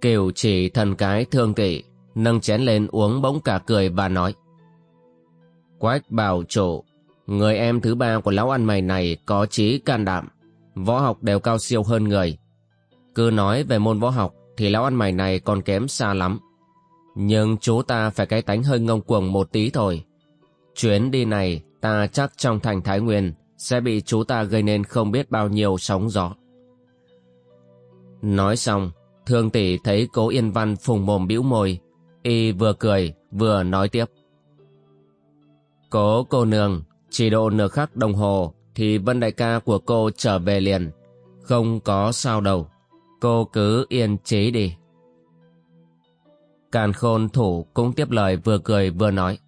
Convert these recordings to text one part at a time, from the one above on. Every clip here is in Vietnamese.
Kiều chỉ thần cái thương kỵ, nâng chén lên uống bỗng cả cười và nói. Quách bảo chủ, người em thứ ba của lão ăn mày này có trí can đảm, võ học đều cao siêu hơn người. Cứ nói về môn võ học thì lão ăn mày này còn kém xa lắm. Nhưng chú ta phải cái tánh hơi ngông cuồng một tí thôi. Chuyến đi này ta chắc trong thành Thái Nguyên sẽ bị chú ta gây nên không biết bao nhiêu sóng gió. Nói xong, Thương tỷ thấy cố Yên Văn phùng mồm bĩu môi, y vừa cười vừa nói tiếp. Cố cô nương, chỉ độ nửa khắc đồng hồ thì Vân Đại ca của cô trở về liền. Không có sao đâu, cô cứ yên trí đi. Càn khôn thủ cũng tiếp lời vừa cười vừa nói.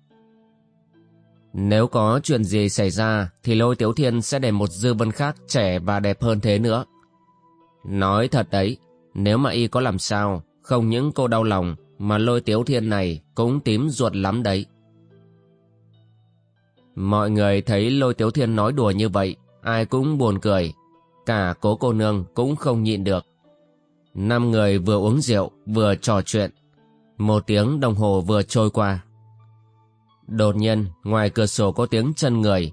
Nếu có chuyện gì xảy ra thì lôi tiếu thiên sẽ để một dư vân khác trẻ và đẹp hơn thế nữa. Nói thật đấy, nếu mà y có làm sao, không những cô đau lòng, mà lôi tiếu thiên này cũng tím ruột lắm đấy. Mọi người thấy lôi tiếu thiên nói đùa như vậy, ai cũng buồn cười. Cả cố cô nương cũng không nhịn được. Năm người vừa uống rượu, vừa trò chuyện. Một tiếng đồng hồ vừa trôi qua. Đột nhiên, ngoài cửa sổ có tiếng chân người.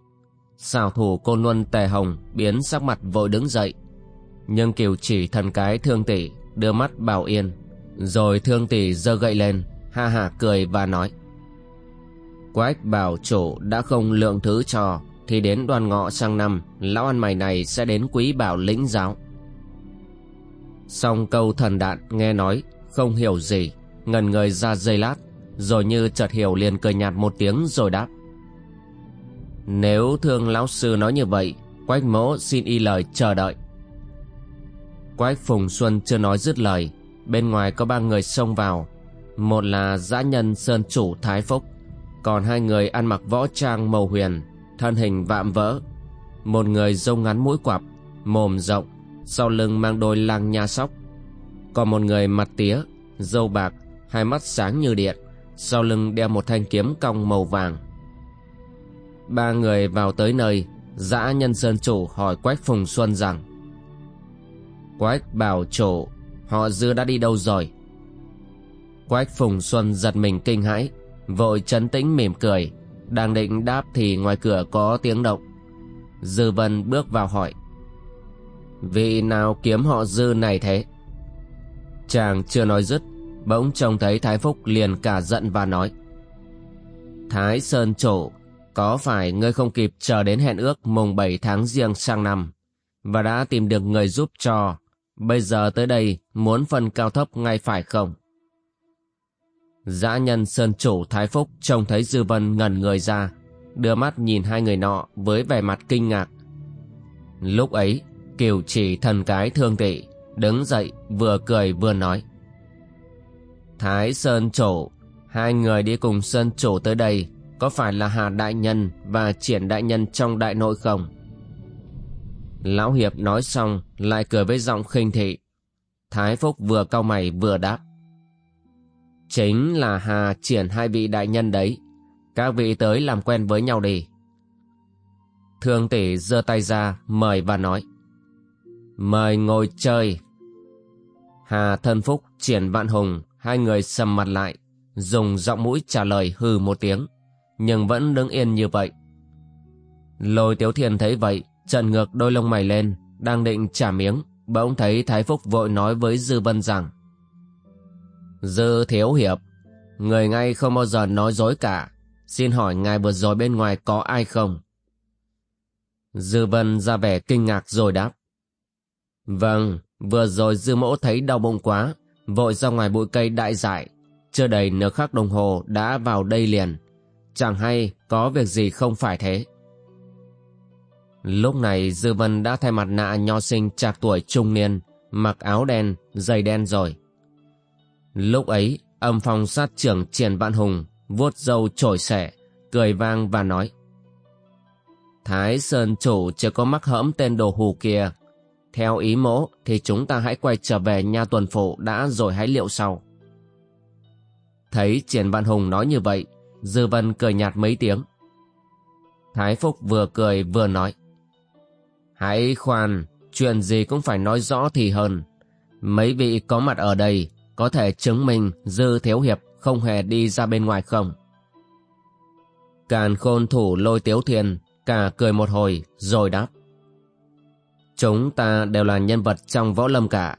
Xào thủ cô Luân Tề Hồng biến sắc mặt vội đứng dậy, nhưng kiều chỉ thần cái thương tỷ đưa mắt bảo yên. Rồi thương tỷ giơ gậy lên, ha hả cười và nói. Quách bảo chủ đã không lượng thứ cho, thì đến đoàn ngọ sang năm, lão ăn mày này sẽ đến quý bảo lĩnh giáo. Xong câu thần đạn nghe nói, không hiểu gì, ngần người ra giây lát, rồi như chợt hiểu liền cười nhạt một tiếng rồi đáp. Nếu thương lão sư nói như vậy, quách mỗ xin y lời chờ đợi. Quách Phùng Xuân chưa nói dứt lời, Bên ngoài có ba người xông vào. Một là dã nhân Sơn Chủ Thái Phúc, Còn hai người ăn mặc võ trang màu huyền, Thân hình vạm vỡ. Một người râu ngắn mũi quặp, Mồm rộng, Sau lưng mang đôi lang nha sóc. Còn một người mặt tía, râu bạc, Hai mắt sáng như điện, Sau lưng đeo một thanh kiếm cong màu vàng. Ba người vào tới nơi, Dã nhân Sơn Chủ hỏi Quách Phùng Xuân rằng Quách bảo chủ, Họ dư đã đi đâu rồi? Quách Phùng Xuân giật mình kinh hãi, Vội chấn tĩnh mỉm cười, Đang định đáp thì ngoài cửa có tiếng động. Dư Vân bước vào hỏi, Vị nào kiếm họ dư này thế? Chàng chưa nói dứt, Bỗng trông thấy Thái Phúc liền cả giận và nói, Thái Sơn chủ, Có phải ngươi không kịp chờ đến hẹn ước mùng 7 tháng riêng sang năm Và đã tìm được người giúp cho Bây giờ tới đây muốn phân cao thấp ngay phải không? Dã nhân Sơn Chủ Thái Phúc trông thấy Dư Vân ngẩn người ra, đưa mắt nhìn hai người nọ với vẻ mặt kinh ngạc. Lúc ấy, Kiều chỉ thần cái thương tị, đứng dậy vừa cười vừa nói. Thái Sơn Chủ, hai người đi cùng Sơn Chủ tới đây, có phải là Hà Đại Nhân và Triển Đại Nhân trong đại nội không? Lão Hiệp nói xong, lại cười với giọng khinh thị. Thái Phúc vừa cau mày vừa đáp. Chính là Hà triển hai vị đại nhân đấy. Các vị tới làm quen với nhau đi. Thương tỷ giơ tay ra, mời và nói. Mời ngồi chơi. Hà thân Phúc, triển vạn hùng, hai người sầm mặt lại, dùng giọng mũi trả lời hừ một tiếng, nhưng vẫn đứng yên như vậy. Lôi Tiếu thiền thấy vậy Trần ngược đôi lông mày lên, đang định trả miếng, bỗng thấy Thái Phúc vội nói với Dư Vân rằng Dư Thiếu Hiệp, người ngay không bao giờ nói dối cả, xin hỏi ngài vừa rồi bên ngoài có ai không? Dư Vân ra vẻ kinh ngạc rồi đáp Vâng, vừa rồi Dư Mỗ thấy đau bụng quá, vội ra ngoài bụi cây đại dại, chưa đầy nửa khắc đồng hồ đã vào đây liền. Chẳng hay có việc gì không phải thế. Lúc này Dư Vân đã thay mặt nạ nho sinh trạc tuổi trung niên, mặc áo đen, giày đen rồi. Lúc ấy, âm phong sát trưởng Triển Vạn Hùng vuốt râu trổi xẻ, cười vang và nói Thái Sơn Chủ chưa có mắc hỡm tên đồ hù kia. Theo ý mỗ thì chúng ta hãy quay trở về nhà tuần phủ đã rồi hãy liệu sau. Thấy Triển Văn Hùng nói như vậy, Dư Vân cười nhạt mấy tiếng. Thái Phúc vừa cười vừa nói. Hãy khoan, chuyện gì cũng phải nói rõ thì hơn. Mấy vị có mặt ở đây có thể chứng minh Dư Thiếu Hiệp không hề đi ra bên ngoài không? Càn khôn thủ lôi tiếu thiên, cả cười một hồi rồi đáp. Chúng ta đều là nhân vật trong võ lâm cả.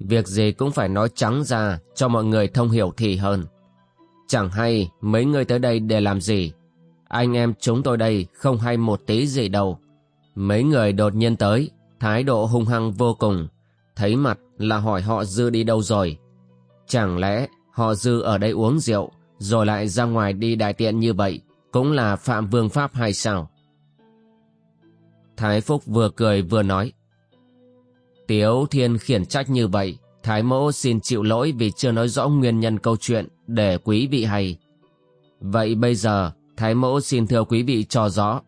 Việc gì cũng phải nói trắng ra cho mọi người thông hiểu thì hơn. Chẳng hay mấy người tới đây để làm gì. Anh em chúng tôi đây không hay một tí gì đâu. Mấy người đột nhiên tới, thái độ hung hăng vô cùng. Thấy mặt là hỏi họ Dư đi đâu rồi. Chẳng lẽ họ Dư ở đây uống rượu, rồi lại ra ngoài đi đại tiện như vậy, cũng là phạm vương pháp hay sao? Thái Phúc vừa cười vừa nói. Tiếu Thiên khiển trách như vậy, Thái Mẫu xin chịu lỗi vì chưa nói rõ nguyên nhân câu chuyện để quý vị hay. Vậy bây giờ, Thái Mẫu xin thưa quý vị cho rõ.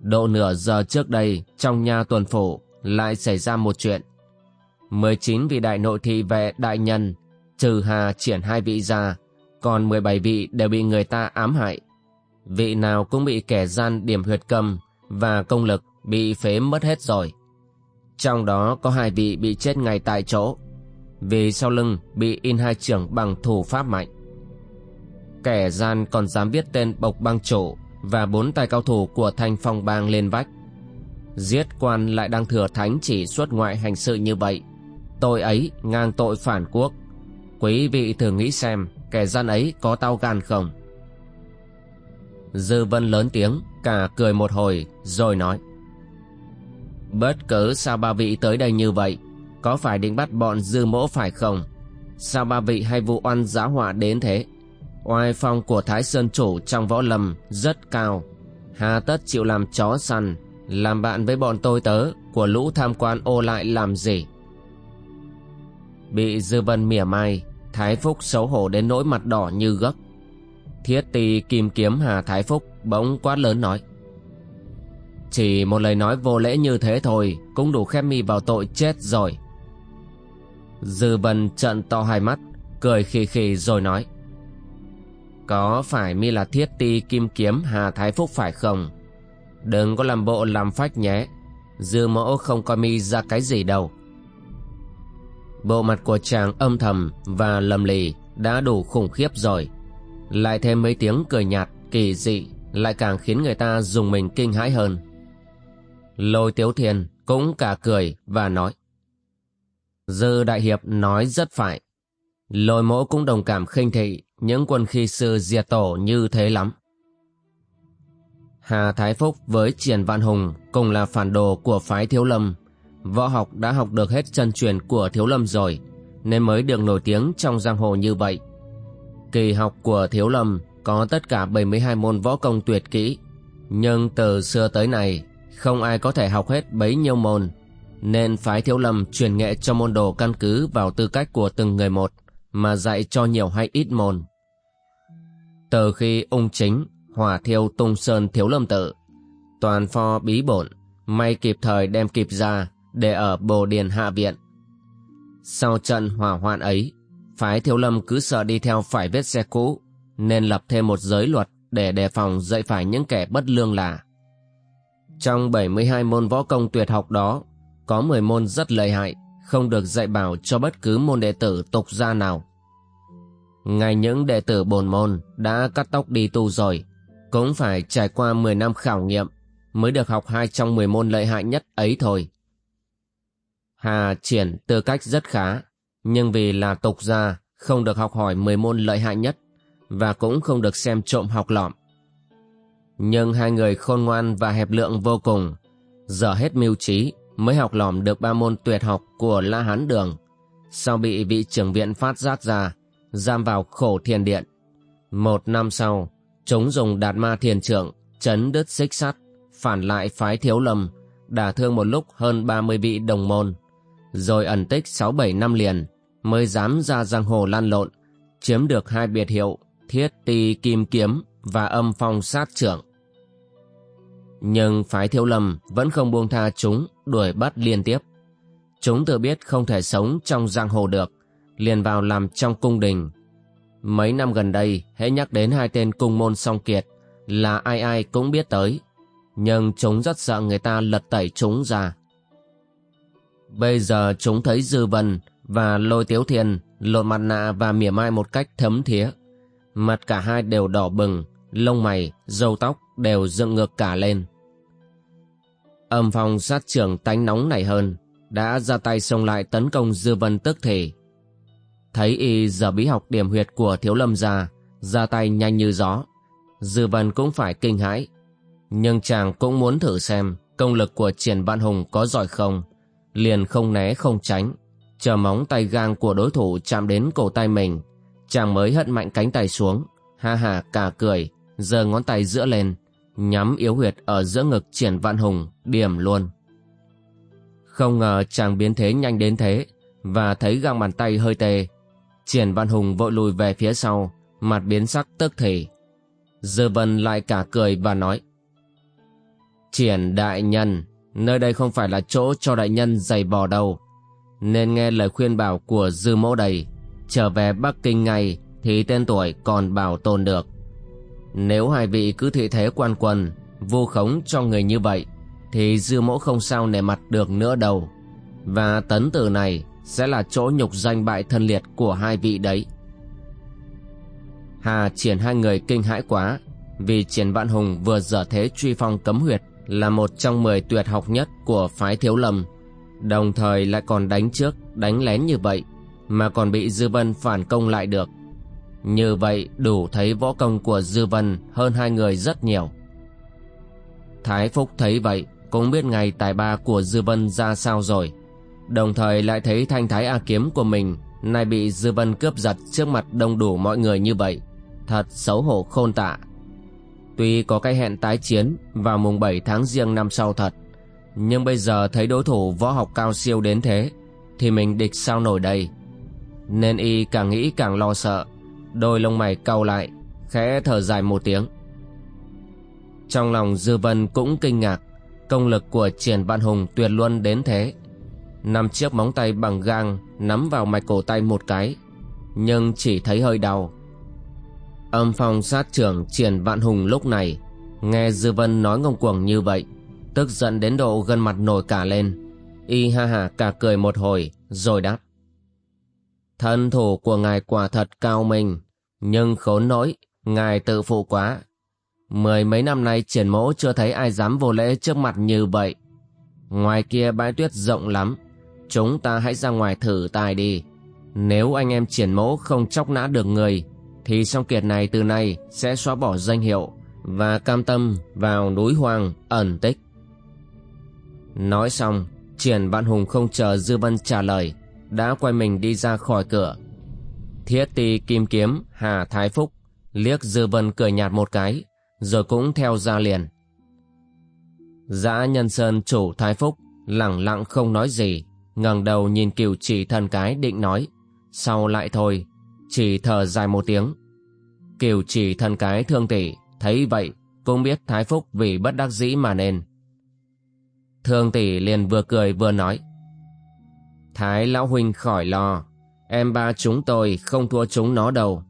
Độ nửa giờ trước đây, trong nhà tuần phủ, lại xảy ra một chuyện. 19 vị đại nội thị vệ đại nhân, trừ hà triển hai vị ra, còn 17 vị đều bị người ta ám hại. Vị nào cũng bị kẻ gian điểm huyệt cầm và công lực bị phế mất hết rồi. Trong đó có hai vị bị chết ngay tại chỗ, vì sau lưng bị in hai trưởng bằng thủ pháp mạnh. Kẻ gian còn dám viết tên bộc bang chủ và bốn tay cao thủ của thanh phong bang lên vách. Giết quan lại đang thừa thánh chỉ xuất ngoại hành sự như vậy. Tội ấy ngang tội phản quốc. Quý vị thử nghĩ xem kẻ gian ấy có tao gan không? Dư vân lớn tiếng, cả cười một hồi, rồi nói. Bất cứ sao ba vị tới đây như vậy Có phải định bắt bọn dư mỗ phải không Sao ba vị hay vụ oan giá họa đến thế Oai phong của Thái Sơn Chủ trong võ lâm rất cao. Hà tất chịu làm chó săn, Làm bạn với bọn tôi tớ Của lũ tham quan ô lại làm gì? Bị dư vân mỉa mai, Thái Phúc xấu hổ đến nỗi mặt đỏ như gấc. Thiết tì kim kiếm Hà Thái Phúc, Bỗng quát lớn nói. Chỉ một lời nói vô lễ như thế thôi, Cũng đủ khép mi vào tội chết rồi. Dư vân trận to hai mắt, Cười khì khì rồi nói. Có phải mi là thiết ti kim kiếm Hà Thái Phúc phải không Đừng có làm bộ làm phách nhé Dư mẫu không coi mi ra cái gì đâu Bộ mặt của chàng âm thầm và lầm lì đã đủ khủng khiếp rồi Lại thêm mấy tiếng cười nhạt, kỳ dị Lại càng khiến người ta dùng mình kinh hãi hơn Lôi Tiếu Thiên cũng cả cười và nói. Dư Đại Hiệp nói rất phải. Lôi mẫu cũng đồng cảm khinh thị những quân khi sư diệt tổ như thế lắm. Hà Thái Phúc với Triển Vạn Hùng cùng là phản đồ của phái Thiếu Lâm. Võ học đã học được hết chân truyền của Thiếu Lâm rồi, nên mới được nổi tiếng trong giang hồ như vậy. Kỳ học của Thiếu Lâm có tất cả 72 môn võ công tuyệt kỹ, nhưng từ xưa tới nay không ai có thể học hết bấy nhiêu môn, nên phái thiếu lâm truyền nghệ cho môn đồ căn cứ vào tư cách của từng người một, mà dạy cho nhiều hay ít môn. Từ khi ung chính, hỏa thiêu tung sơn thiếu lâm tự, toàn pho bí bổn, may kịp thời đem kịp ra để ở bồ điền hạ viện. Sau trận hỏa hoạn ấy, phái thiếu lâm cứ sợ đi theo phải vết xe cũ, nên lập thêm một giới luật để đề phòng dạy phải những kẻ bất lương là trong 72 môn võ công tuyệt học đó, có 10 môn rất lợi hại, không được dạy bảo cho bất cứ môn đệ tử tục gia nào. Ngay những đệ tử bồn môn đã cắt tóc đi tu rồi, cũng phải trải qua 10 năm khảo nghiệm mới được học hai trong 10 môn lợi hại nhất ấy thôi. Hà triển tư cách rất khá, nhưng vì là tục gia không được học hỏi 10 môn lợi hại nhất và cũng không được xem trộm học lỏm. Nhưng hai người khôn ngoan và hẹp lượng vô cùng, giờ hết mưu trí mới học lỏm được ba môn tuyệt học của La Hán Đường, sau bị vị trưởng viện phát giác ra, giam vào khổ thiền điện. Một năm sau, chúng dùng đạt ma thiền trưởng, chấn đứt xích sắt, phản lại phái thiếu lâm đả thương một lúc hơn 30 vị đồng môn, rồi ẩn tích 6-7 năm liền, mới dám ra giang hồ lan lộn, chiếm được hai biệt hiệu Thiết Ti Kim Kiếm và Âm Phong Sát Trưởng. Nhưng phái thiếu lâm vẫn không buông tha chúng đuổi bắt liên tiếp. Chúng tự biết không thể sống trong giang hồ được, liền vào làm trong cung đình. Mấy năm gần đây, hãy nhắc đến hai tên cung môn song kiệt, là ai ai cũng biết tới. Nhưng chúng rất sợ người ta lật tẩy chúng ra. Bây giờ chúng thấy Dư Vân và Lôi Tiếu Thiên lột mặt nạ và mỉa mai một cách thấm thía. Mặt cả hai đều đỏ bừng, lông mày, râu tóc đều dựng ngược cả lên. Âm phong sát trưởng tánh nóng này hơn, đã ra tay xông lại tấn công Dư Vân tức thì. Thấy y giờ bí học điểm huyệt của Thiếu Lâm ra, ra tay nhanh như gió. Dư Vân cũng phải kinh hãi. Nhưng chàng cũng muốn thử xem công lực của Triển Văn Hùng có giỏi không, liền không né không tránh, chờ móng tay gang của đối thủ chạm đến cổ tay mình, chàng mới hất mạnh cánh tay xuống, ha ha cả cười, giơ ngón tay giữa lên, nhắm yếu huyệt ở giữa ngực Triển Văn Hùng, điểm luôn. Không ngờ chàng biến thế nhanh đến thế, và thấy găng bàn tay hơi tê. Triển Văn Hùng vội lùi về phía sau, mặt biến sắc tức thì. Dư Vân lại cả cười và nói. Triển đại nhân, nơi đây không phải là chỗ cho đại nhân giày bò đâu. Nên nghe lời khuyên bảo của dư mẫu đầy, trở về Bắc Kinh ngay thì tên tuổi còn bảo tồn được. Nếu hai vị cứ thị thế quan quân, vô khống cho người như vậy, thì dư mẫu không sao nề mặt được nữa đâu. Và tấn tử này sẽ là chỗ nhục danh bại thân liệt của hai vị đấy. Hà triển hai người kinh hãi quá, vì triển vạn hùng vừa dở thế truy phong cấm huyệt là một trong mười tuyệt học nhất của phái thiếu lâm, đồng thời lại còn đánh trước, đánh lén như vậy, mà còn bị Dư Vân phản công lại được. Như vậy đủ thấy võ công của Dư Vân hơn hai người rất nhiều. Thái Phúc thấy vậy, cũng biết ngày tài ba của Dư Vân ra sao rồi. Đồng thời lại thấy thanh thái A kiếm của mình nay bị Dư Vân cướp giật trước mặt đông đủ mọi người như vậy. Thật xấu hổ khôn tạ. Tuy có cái hẹn tái chiến vào mùng 7 tháng riêng năm sau thật, nhưng bây giờ thấy đối thủ võ học cao siêu đến thế, thì mình địch sao nổi đây. Nên y càng nghĩ càng lo sợ, đôi lông mày cau lại, khẽ thở dài một tiếng. Trong lòng Dư Vân cũng kinh ngạc, công lực của Triển Văn Hùng tuyệt luân đến thế. Năm chiếc móng tay bằng gang nắm vào mạch cổ tay một cái, nhưng chỉ thấy hơi đau. Âm phong sát trưởng Triển Vạn Hùng lúc này, nghe Dư Vân nói ngông cuồng như vậy, tức giận đến độ gân mặt nổi cả lên. Y ha ha cả cười một hồi, rồi đáp. Thân thủ của ngài quả thật cao minh, nhưng khốn nỗi, ngài tự phụ quá. Mười mấy năm nay triển mẫu chưa thấy ai dám vô lễ trước mặt như vậy. Ngoài kia bãi tuyết rộng lắm, chúng ta hãy ra ngoài thử tài đi. Nếu anh em triển mẫu không chóc nã được người, thì song kiệt này từ nay sẽ xóa bỏ danh hiệu và cam tâm vào núi hoang ẩn tích. Nói xong, triển vạn hùng không chờ Dư Vân trả lời, đã quay mình đi ra khỏi cửa. Thiết ti kim kiếm Hà Thái Phúc liếc Dư Vân cười nhạt một cái, rồi cũng theo ra liền. giã nhân sơn chủ Thái Phúc lẳng lặng không nói gì, ngẩng đầu nhìn cửu chỉ thần cái định nói, sau lại thôi, chỉ thở dài một tiếng. Cửu chỉ thần cái thương tỷ, thấy vậy cũng biết Thái Phúc vì bất đắc dĩ mà nên. Thương tỷ liền vừa cười vừa nói, Thái lão huynh khỏi lo, em ba chúng tôi không thua chúng nó đâu.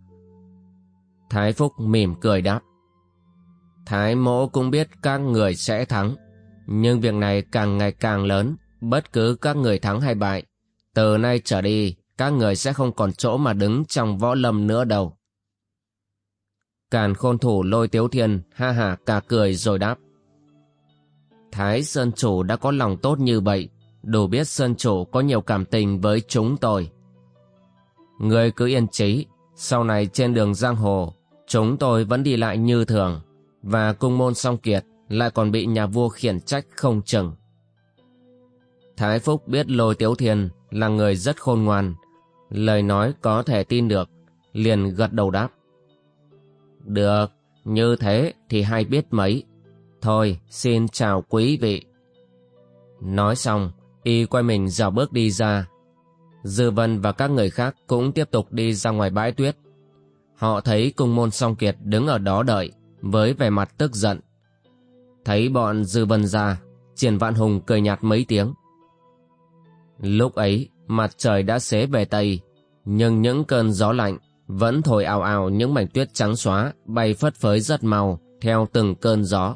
Thái Phúc mỉm cười đáp. Thái mỗ cũng biết các người sẽ thắng, nhưng việc này càng ngày càng lớn, bất cứ các người thắng hay bại. Từ nay trở đi, các người sẽ không còn chỗ mà đứng trong võ lâm nữa đâu. Càn khôn thủ lôi tiếu thiên ha hà cả cười rồi đáp. Thái Sơn Chủ đã có lòng tốt như vậy, đủ biết Sơn Chủ có nhiều cảm tình với chúng tôi. Người cứ yên trí, sau này trên đường giang hồ, chúng tôi vẫn đi lại như thường, và cung môn song kiệt lại còn bị nhà vua khiển trách không chừng. Thái Phúc biết lôi tiếu thiên là người rất khôn ngoan, lời nói có thể tin được, liền gật đầu đáp. Được, như thế thì hay biết mấy. Thôi, xin chào quý vị. Nói xong, Y quay mình dạo bước đi ra. Dư Vân và các người khác cũng tiếp tục đi ra ngoài bãi tuyết. Họ thấy cung môn song kiệt đứng ở đó đợi, với vẻ mặt tức giận. Thấy bọn Dư Vân ra, Triển Vạn Hùng cười nhạt mấy tiếng. Lúc ấy, mặt trời đã xế về Tây, nhưng những cơn gió lạnh vẫn thổi ào ào những mảnh tuyết trắng xóa bay phất phới rất mau theo từng cơn gió.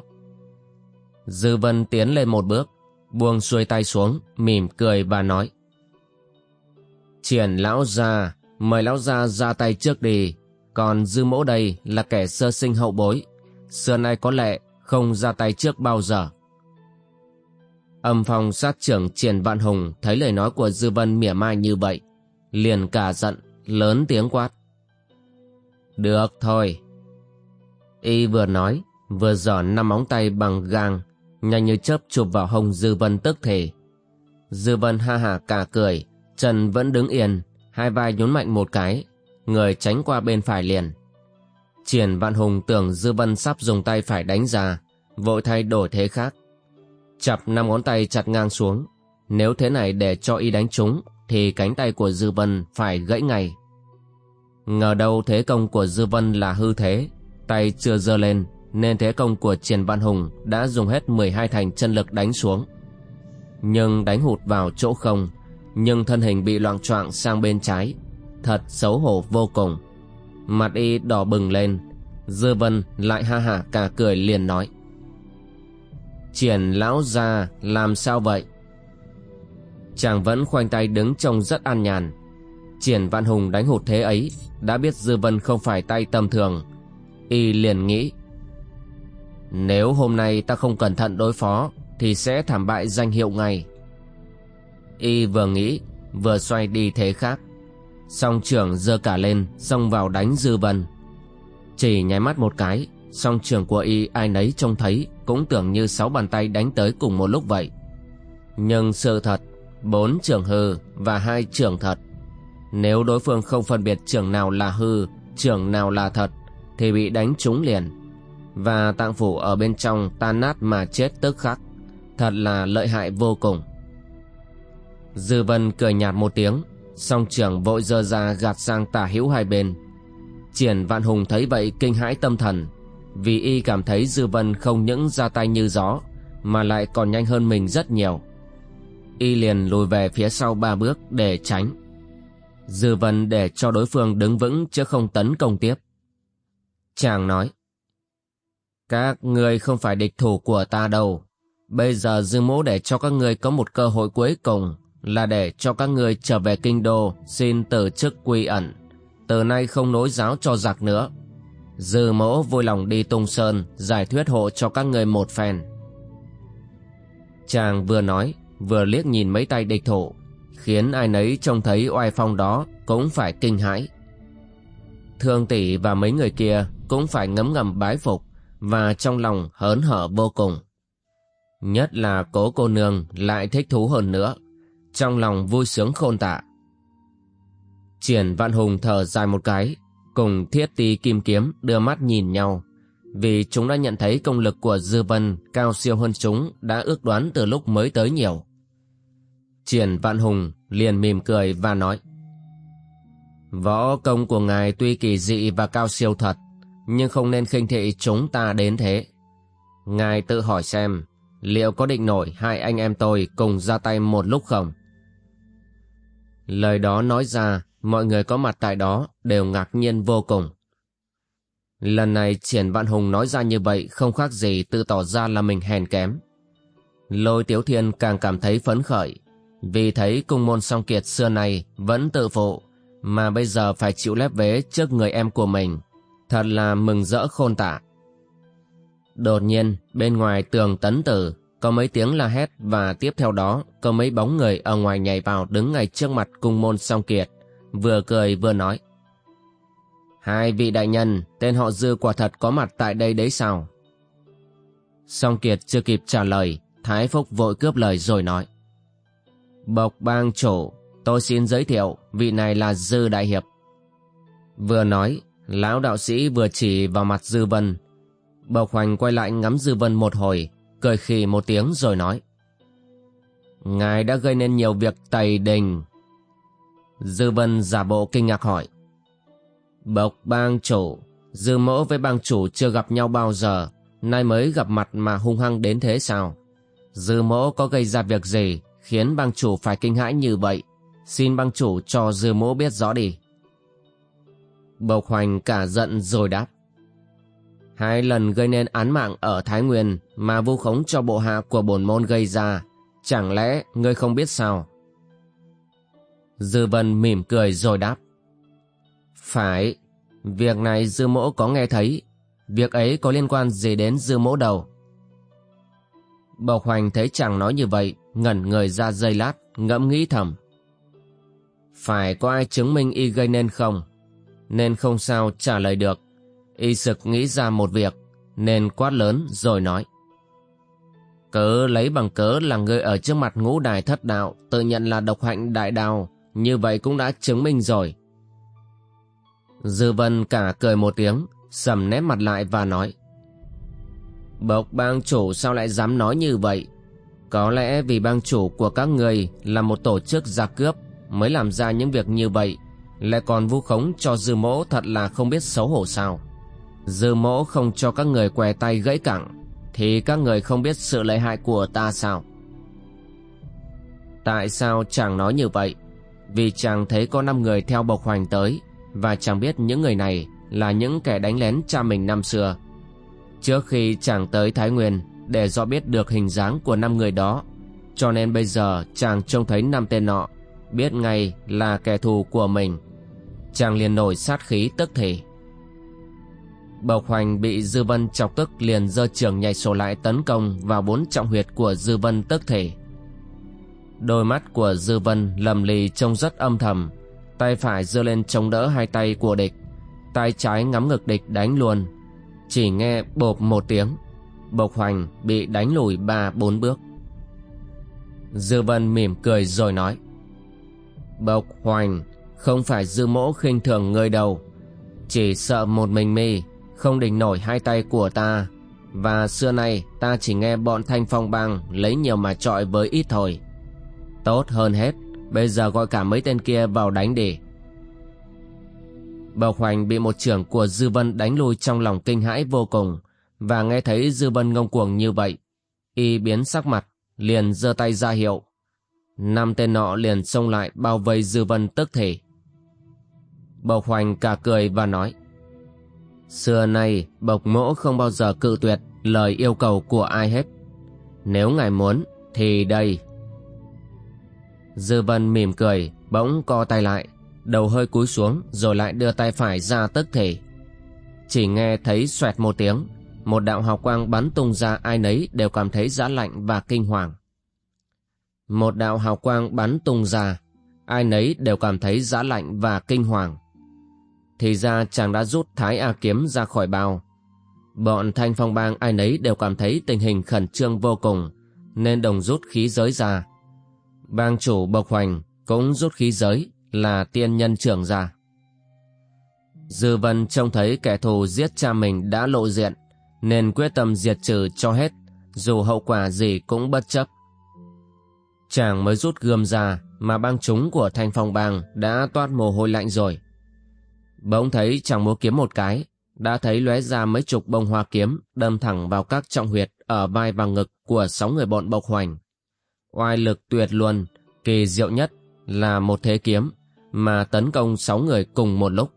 Dư Vân tiến lên một bước, buông xuôi tay xuống, mỉm cười và nói. Triển lão gia, mời lão gia ra tay trước đi, còn dư mẫu đây là kẻ sơ sinh hậu bối, xưa nay có lẽ không ra tay trước bao giờ. Âm phong sát trưởng Triển Vạn Hùng thấy lời nói của Dư Vân mỉa mai như vậy, liền cả giận, lớn tiếng quát. Được thôi. Y vừa nói, vừa giỏ năm móng tay bằng gang, nhanh như chớp chụp vào hông Dư Vân tức thể. Dư Vân ha hà cả cười, Trần vẫn đứng yên, hai vai nhún mạnh một cái, người tránh qua bên phải liền. Triển Vạn Hùng tưởng Dư Vân sắp dùng tay phải đánh ra, vội thay đổi thế khác. Chập năm ngón tay chặt ngang xuống, nếu thế này để cho y đánh trúng, thì cánh tay của Dư Vân phải gãy ngay. Ngờ đâu thế công của Dư Vân là hư thế, tay chưa giơ lên, nên thế công của Triển văn Hùng đã dùng hết 12 thành chân lực đánh xuống. Nhưng đánh hụt vào chỗ không, nhưng thân hình bị loạn choạng sang bên trái, thật xấu hổ vô cùng. Mặt y đỏ bừng lên, Dư Vân lại ha hả cả cười liền nói. Triển lão gia làm sao vậy? Chàng vẫn khoanh tay đứng trông rất an nhàn. Triển Vạn Hùng đánh hụt thế ấy, đã biết Dư Vân không phải tay tầm thường. Y liền nghĩ, nếu hôm nay ta không cẩn thận đối phó, thì sẽ thảm bại danh hiệu ngay. Y vừa nghĩ, vừa xoay đi thế khác. Song trưởng giơ cả lên, xông vào đánh Dư Vân. Chỉ nháy mắt một cái, song trường của Y ai nấy trông thấy, cũng tưởng như sáu bàn tay đánh tới cùng một lúc vậy. Nhưng sự thật, bốn trường hư và hai trường thật. Nếu đối phương không phân biệt trường nào là hư, trường nào là thật, thì bị đánh trúng liền. Và tạng phủ ở bên trong tan nát mà chết tức khắc. Thật là lợi hại vô cùng. Dư Vân cười nhạt một tiếng, song trưởng vội dơ ra gạt sang tả hữu hai bên. Triển Vạn Hùng thấy vậy kinh hãi tâm thần, vì y cảm thấy Dư Vân không những ra tay như gió, mà lại còn nhanh hơn mình rất nhiều. Y liền lùi về phía sau ba bước để tránh. Dư Vân để cho đối phương đứng vững chứ không tấn công tiếp. Chàng nói, Các người không phải địch thủ của ta đâu. Bây giờ Dư Mỗ để cho các người có một cơ hội cuối cùng là để cho các người trở về kinh đô xin từ chức quy ẩn. Từ nay không nối giáo cho giặc nữa. Dư mẫu vui lòng đi tung sơn giải thuyết hộ cho các người một phen. Chàng vừa nói vừa liếc nhìn mấy tay địch thủ khiến ai nấy trông thấy oai phong đó cũng phải kinh hãi. Thương tỷ và mấy người kia cũng phải ngấm ngầm bái phục và trong lòng hớn hở vô cùng. Nhất là cố cô nương lại thích thú hơn nữa trong lòng vui sướng khôn tạ. Triển Vạn Hùng thở dài một cái, cùng thiết ti kim kiếm đưa mắt nhìn nhau, vì chúng đã nhận thấy công lực của Dư Vân cao siêu hơn chúng đã ước đoán từ lúc mới tới nhiều. Triển Vạn Hùng liền mỉm cười và nói Võ công của ngài tuy kỳ dị và cao siêu thật, nhưng không nên khinh thị chúng ta đến thế. Ngài tự hỏi xem, liệu có định nổi hai anh em tôi cùng ra tay một lúc không? Lời đó nói ra, mọi người có mặt tại đó đều ngạc nhiên vô cùng. Lần này Triển Vạn Hùng nói ra như vậy không khác gì tự tỏ ra là mình hèn kém. Lôi Tiếu Thiên càng cảm thấy phấn khởi, vì thấy cung môn song kiệt xưa này vẫn tự phụ, mà bây giờ phải chịu lép vế trước người em của mình. Thật là mừng rỡ khôn tả. Đột nhiên, bên ngoài tường tấn tử, có mấy tiếng la hét và tiếp theo đó có mấy bóng người ở ngoài nhảy vào đứng ngay trước mặt cung môn song kiệt, vừa cười vừa nói. Hai vị đại nhân, tên họ dư quả thật có mặt tại đây đấy sao? Song kiệt chưa kịp trả lời, Thái Phúc vội cướp lời rồi nói. Bộc bang chủ, tôi xin giới thiệu, vị này là Dư Đại Hiệp. Vừa nói, lão đạo sĩ vừa chỉ vào mặt Dư Vân. Bộc Hoành quay lại ngắm Dư Vân một hồi, cười khì một tiếng rồi nói. Ngài đã gây nên nhiều việc tày đình. Dư Vân giả bộ kinh ngạc hỏi. Bộc bang chủ, Dư mỗ với bang chủ chưa gặp nhau bao giờ, nay mới gặp mặt mà hung hăng đến thế sao? Dư mỗ có gây ra việc gì khiến bang chủ phải kinh hãi như vậy? Xin bang chủ cho dư mỗ biết rõ đi. Bộc hoành cả giận rồi đáp. Hai lần gây nên án mạng ở Thái Nguyên mà vu khống cho bộ hạ của bổn môn gây ra, chẳng lẽ ngươi không biết sao? Dư Vân mỉm cười rồi đáp. Phải, việc này Dư Mỗ có nghe thấy, việc ấy có liên quan gì đến Dư Mỗ đâu. Bộc Hoành thấy chàng nói như vậy, ngẩn người ra giây lát, ngẫm nghĩ thầm. Phải có ai chứng minh y gây nên không? Nên không sao trả lời được. Y sực nghĩ ra một việc, nên quát lớn rồi nói. Cớ lấy bằng cớ là người ở trước mặt ngũ đài thất đạo tự nhận là độc hạnh đại đạo, như vậy cũng đã chứng minh rồi. Dư vân cả cười một tiếng, sầm nét mặt lại và nói. Bộc bang chủ sao lại dám nói như vậy? Có lẽ vì bang chủ của các người là một tổ chức gia cướp mới làm ra những việc như vậy, lại còn vu khống cho dư mỗ thật là không biết xấu hổ sao. Dư mỗ không cho các người què tay gãy cẳng, thì các người không biết sự lợi hại của ta sao? Tại sao chàng nói như vậy? Vì chàng thấy có năm người theo bộc hoành tới, và chàng biết những người này là những kẻ đánh lén cha mình năm xưa. Trước khi chàng tới Thái Nguyên để do biết được hình dáng của năm người đó, cho nên bây giờ chàng trông thấy năm tên nọ, biết ngay là kẻ thù của mình. Chàng liền nổi sát khí tức thì. Bộc Hoành bị Dư Vân chọc tức liền giơ trường nhảy sổ lại tấn công vào bốn trọng huyệt của Dư Vân tức thể. Đôi mắt của Dư Vân lầm lì trông rất âm thầm, tay phải giơ lên chống đỡ hai tay của địch, tay trái ngắm ngực địch đánh luôn. Chỉ nghe bộp một tiếng, Bộc Hoành bị đánh lùi ba bốn bước. Dư Vân mỉm cười rồi nói Bộc Hoành không phải dư mỗ khinh thường người đầu, Chỉ sợ một mình mi Không đỉnh nổi hai tay của ta. Và xưa nay ta chỉ nghe bọn thanh phong bang Lấy nhiều mà trọi với ít thôi. Tốt hơn hết, Bây giờ gọi cả mấy tên kia vào đánh đi. Bộc Hoành bị một trưởng của Dư Vân đánh lui trong lòng kinh hãi vô cùng, Và nghe thấy Dư Vân ngông cuồng như vậy, Y biến sắc mặt, Liền giơ tay ra hiệu. Năm tên nọ liền xông lại bao vây Dư Vân tức thể Bộc Hoành cả cười và nói, Xưa nay, Bộc Mỗ không bao giờ cự tuyệt lời yêu cầu của ai hết. Nếu ngài muốn, thì đây. Dư Vân mỉm cười bỗng co tay lại Đầu hơi cúi xuống rồi lại đưa tay phải ra tức thể Chỉ nghe thấy xoẹt một tiếng Một đạo hào quang bắn tung ra ai nấy đều cảm thấy giá lạnh và kinh hoàng Một đạo hào quang bắn tung ra Ai nấy đều cảm thấy giá lạnh và kinh hoàng thì ra chàng đã rút Thái A Kiếm ra khỏi bao. Bọn thanh phong bang ai nấy đều cảm thấy tình hình khẩn trương vô cùng, nên đồng rút khí giới ra. Bang chủ Bộc Hoành cũng rút khí giới là tiên nhân trưởng ra. Dư Vân trông thấy kẻ thù giết cha mình đã lộ diện, nên quyết tâm diệt trừ cho hết, dù hậu quả gì cũng bất chấp. Chàng mới rút gươm ra mà bang chúng của thanh phong bang đã toát mồ hôi lạnh rồi. Bỗng thấy chàng múa kiếm một cái, đã thấy lóe ra mấy chục bông hoa kiếm đâm thẳng vào các trọng huyệt ở vai và ngực của sáu người bọn bộc hoành. Oai lực tuyệt luôn, kỳ diệu nhất là một thế kiếm mà tấn công sáu người cùng một lúc.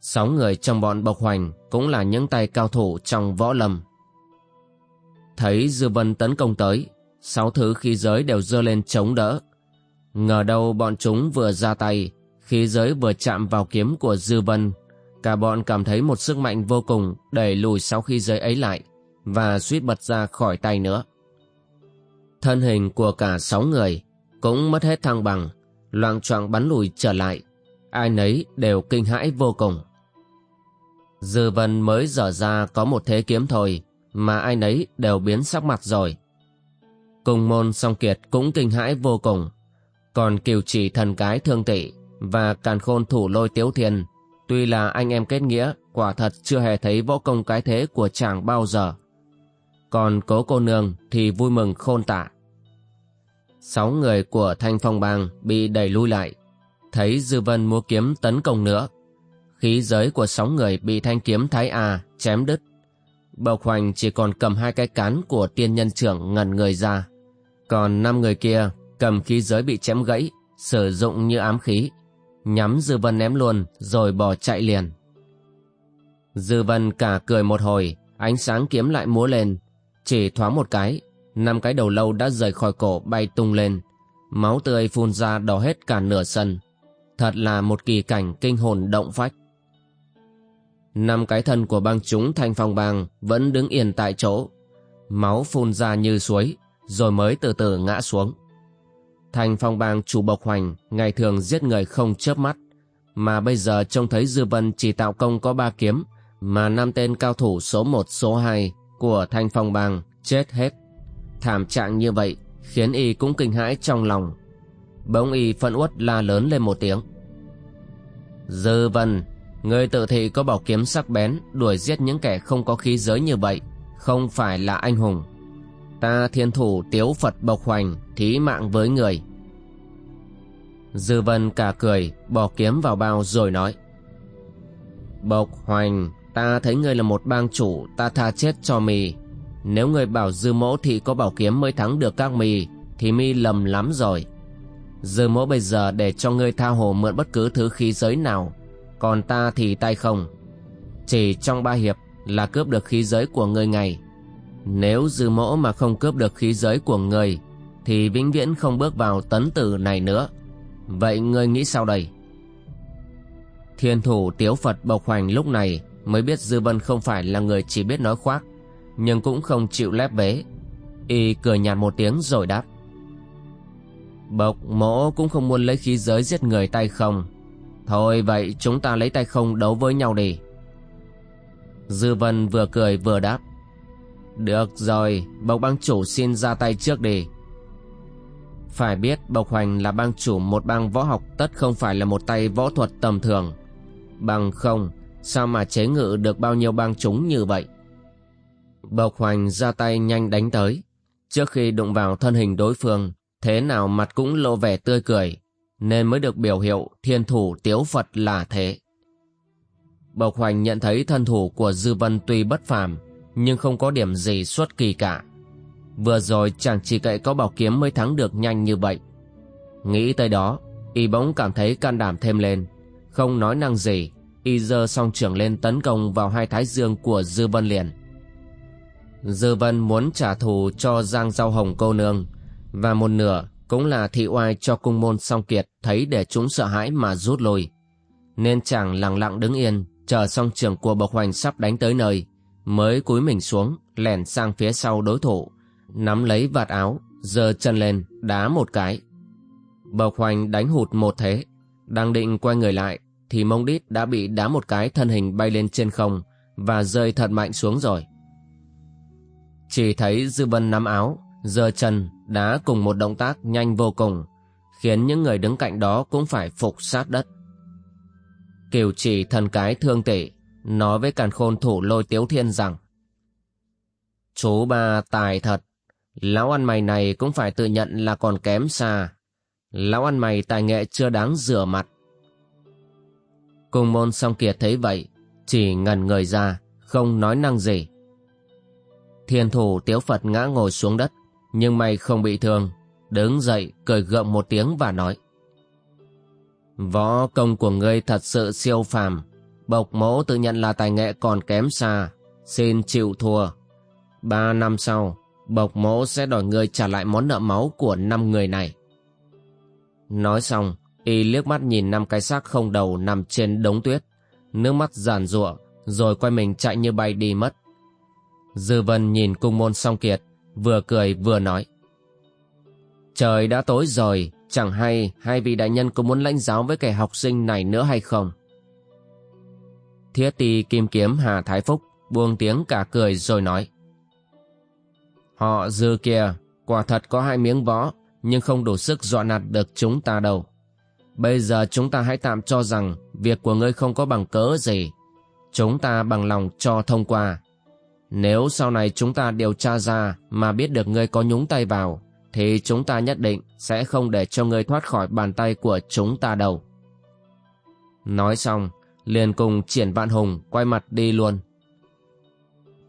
Sáu người trong bọn bộc hoành cũng là những tay cao thủ trong võ lâm. Thấy Dư Vân tấn công tới, sáu thứ khí giới đều dơ lên chống đỡ. Ngờ đâu bọn chúng vừa ra tay Khí giới vừa chạm vào kiếm của Dư Vân, cả bọn cảm thấy một sức mạnh vô cùng đẩy lùi sáu khí giới ấy lại và suýt bật ra khỏi tay nữa. Thân hình của cả sáu người cũng mất hết thăng bằng, loạng choạng bắn lùi trở lại, ai nấy đều kinh hãi vô cùng. Dư Vân mới dở ra có một thế kiếm thôi, mà ai nấy đều biến sắc mặt rồi. Cùng môn song kiệt cũng kinh hãi vô cùng, còn kiều chỉ thần cái thương tị và càn khôn thủ lôi tiếu thiên tuy là anh em kết nghĩa quả thật chưa hề thấy võ công cái thế của chàng bao giờ còn cố cô nương thì vui mừng khôn tả Sáu người của thanh phong bang bị đẩy lui lại. Thấy Dư Vân múa kiếm tấn công nữa. Khí giới của sáu người bị thanh kiếm Thái A chém đứt. Bộc Hoành chỉ còn cầm hai cái cán của tiên nhân trưởng ngần người ra. Còn năm người kia cầm khí giới bị chém gãy, sử dụng như ám khí. Nhắm Dư Vân ném luôn rồi bỏ chạy liền. Dư Vân cả cười một hồi, ánh sáng kiếm lại múa lên. Chỉ thoáng một cái, năm cái đầu lâu đã rời khỏi cổ bay tung lên. Máu tươi phun ra đỏ hết cả nửa sân. Thật là một kỳ cảnh kinh hồn động phách. Năm cái thân của băng chúng thanh phong bang vẫn đứng yên tại chỗ. Máu phun ra như suối, rồi mới từ từ ngã xuống. Thanh phong bang chủ bộc hoành ngày thường giết người không chớp mắt, mà bây giờ trông thấy Dư Vân chỉ tạo công có ba kiếm, mà năm tên cao thủ số 1 số 2 của thanh phong bang chết hết. Thảm trạng như vậy khiến y cũng kinh hãi trong lòng. Bỗng y phẫn uất la lớn lên một tiếng. Dư Vân, người tự thị có bảo kiếm sắc bén đuổi giết những kẻ không có khí giới như vậy, không phải là anh hùng. Ta thiên thủ tiếu Phật bộc hoành thí mạng với người. Dư Vân cả cười, bỏ kiếm vào bao rồi nói. Bộc hoành, ta thấy ngươi là một bang chủ, ta tha chết cho mì. Nếu người bảo dư mỗ thì có bảo kiếm mới thắng được các mì, thì mi lầm lắm rồi. Dư mỗ bây giờ để cho ngươi tha hồ mượn bất cứ thứ khí giới nào, còn ta thì tay không. Chỉ trong ba hiệp là cướp được khí giới của ngươi ngày. Nếu dư mỗ mà không cướp được khí giới của ngươi, thì vĩnh viễn không bước vào tấn tử này nữa. Vậy ngươi nghĩ sao đây? Thiên thủ tiếu Phật Bộc Hoành lúc này mới biết Dư Vân không phải là người chỉ biết nói khoác, nhưng cũng không chịu lép vế. Y cười nhạt một tiếng rồi đáp. Bộc mỗ cũng không muốn lấy khí giới giết người tay không. Thôi vậy chúng ta lấy tay không đấu với nhau đi. Dư Vân vừa cười vừa đáp. Được rồi, Bộc bang chủ xin ra tay trước đi. Phải biết Bộc Hoành là bang chủ một bang võ học tất không phải là một tay võ thuật tầm thường. Bằng không, sao mà chế ngự được bao nhiêu bang chúng như vậy? Bộc Hoành ra tay nhanh đánh tới. Trước khi đụng vào thân hình đối phương, thế nào mặt cũng lộ vẻ tươi cười, nên mới được biểu hiệu thiên thủ tiếu Phật là thế. Bộc Hoành nhận thấy thân thủ của Dư Vân tuy bất phàm, nhưng không có điểm gì xuất kỳ cả. Vừa rồi chàng chỉ cậy có bảo kiếm mới thắng được nhanh như vậy. Nghĩ tới đó, y bỗng cảm thấy can đảm thêm lên, không nói năng gì, y giơ song trưởng lên tấn công vào hai thái dương của Dư Vân liền. Dư Vân muốn trả thù cho Giang Giao Hồng cô nương, và một nửa cũng là thị oai cho cung môn song kiệt thấy để chúng sợ hãi mà rút lui. Nên chàng lặng lặng đứng yên, chờ song trưởng của bộc hoành sắp đánh tới nơi, mới cúi mình xuống, lẻn sang phía sau đối thủ, nắm lấy vạt áo, giơ chân lên, đá một cái. Bộc hoành đánh hụt một thế, đang định quay người lại, thì mông đít đã bị đá một cái thân hình bay lên trên không và rơi thật mạnh xuống rồi. Chỉ thấy Dư Vân nắm áo, giơ chân, đá cùng một động tác nhanh vô cùng, khiến những người đứng cạnh đó cũng phải phục sát đất. Kiều chỉ thần cái thương tỷ, nói với càn khôn thủ lôi tiếu thiên rằng Chú ba tài thật, lão ăn mày này cũng phải tự nhận là còn kém xa. Lão ăn mày tài nghệ chưa đáng rửa mặt. Cùng môn song kiệt thấy vậy, chỉ ngần người ra, không nói năng gì. Thiên thủ tiếu Phật ngã ngồi xuống đất, nhưng may không bị thương, đứng dậy cười gượng một tiếng và nói. Võ công của ngươi thật sự siêu phàm, bộc mỗ tự nhận là tài nghệ còn kém xa, xin chịu thua. Ba năm sau, bộc mỗ sẽ đòi ngươi trả lại món nợ máu của năm người này. Nói xong, y liếc mắt nhìn năm cái xác không đầu nằm trên đống tuyết, nước mắt giàn giụa, rồi quay mình chạy như bay đi mất. Dư Vân nhìn cung môn song kiệt, vừa cười vừa nói. Trời đã tối rồi, chẳng hay hai vị đại nhân có muốn lãnh giáo với kẻ học sinh này nữa hay không? Thiết ti kim kiếm Hà Thái Phúc buông tiếng cả cười rồi nói. Họ dư kia, quả thật có hai miếng võ, nhưng không đủ sức dọa nạt được chúng ta đâu. Bây giờ chúng ta hãy tạm cho rằng việc của ngươi không có bằng cớ gì. Chúng ta bằng lòng cho thông qua. Nếu sau này chúng ta điều tra ra mà biết được ngươi có nhúng tay vào, thì chúng ta nhất định sẽ không để cho ngươi thoát khỏi bàn tay của chúng ta đâu. Nói xong, liền cùng triển vạn hùng quay mặt đi luôn.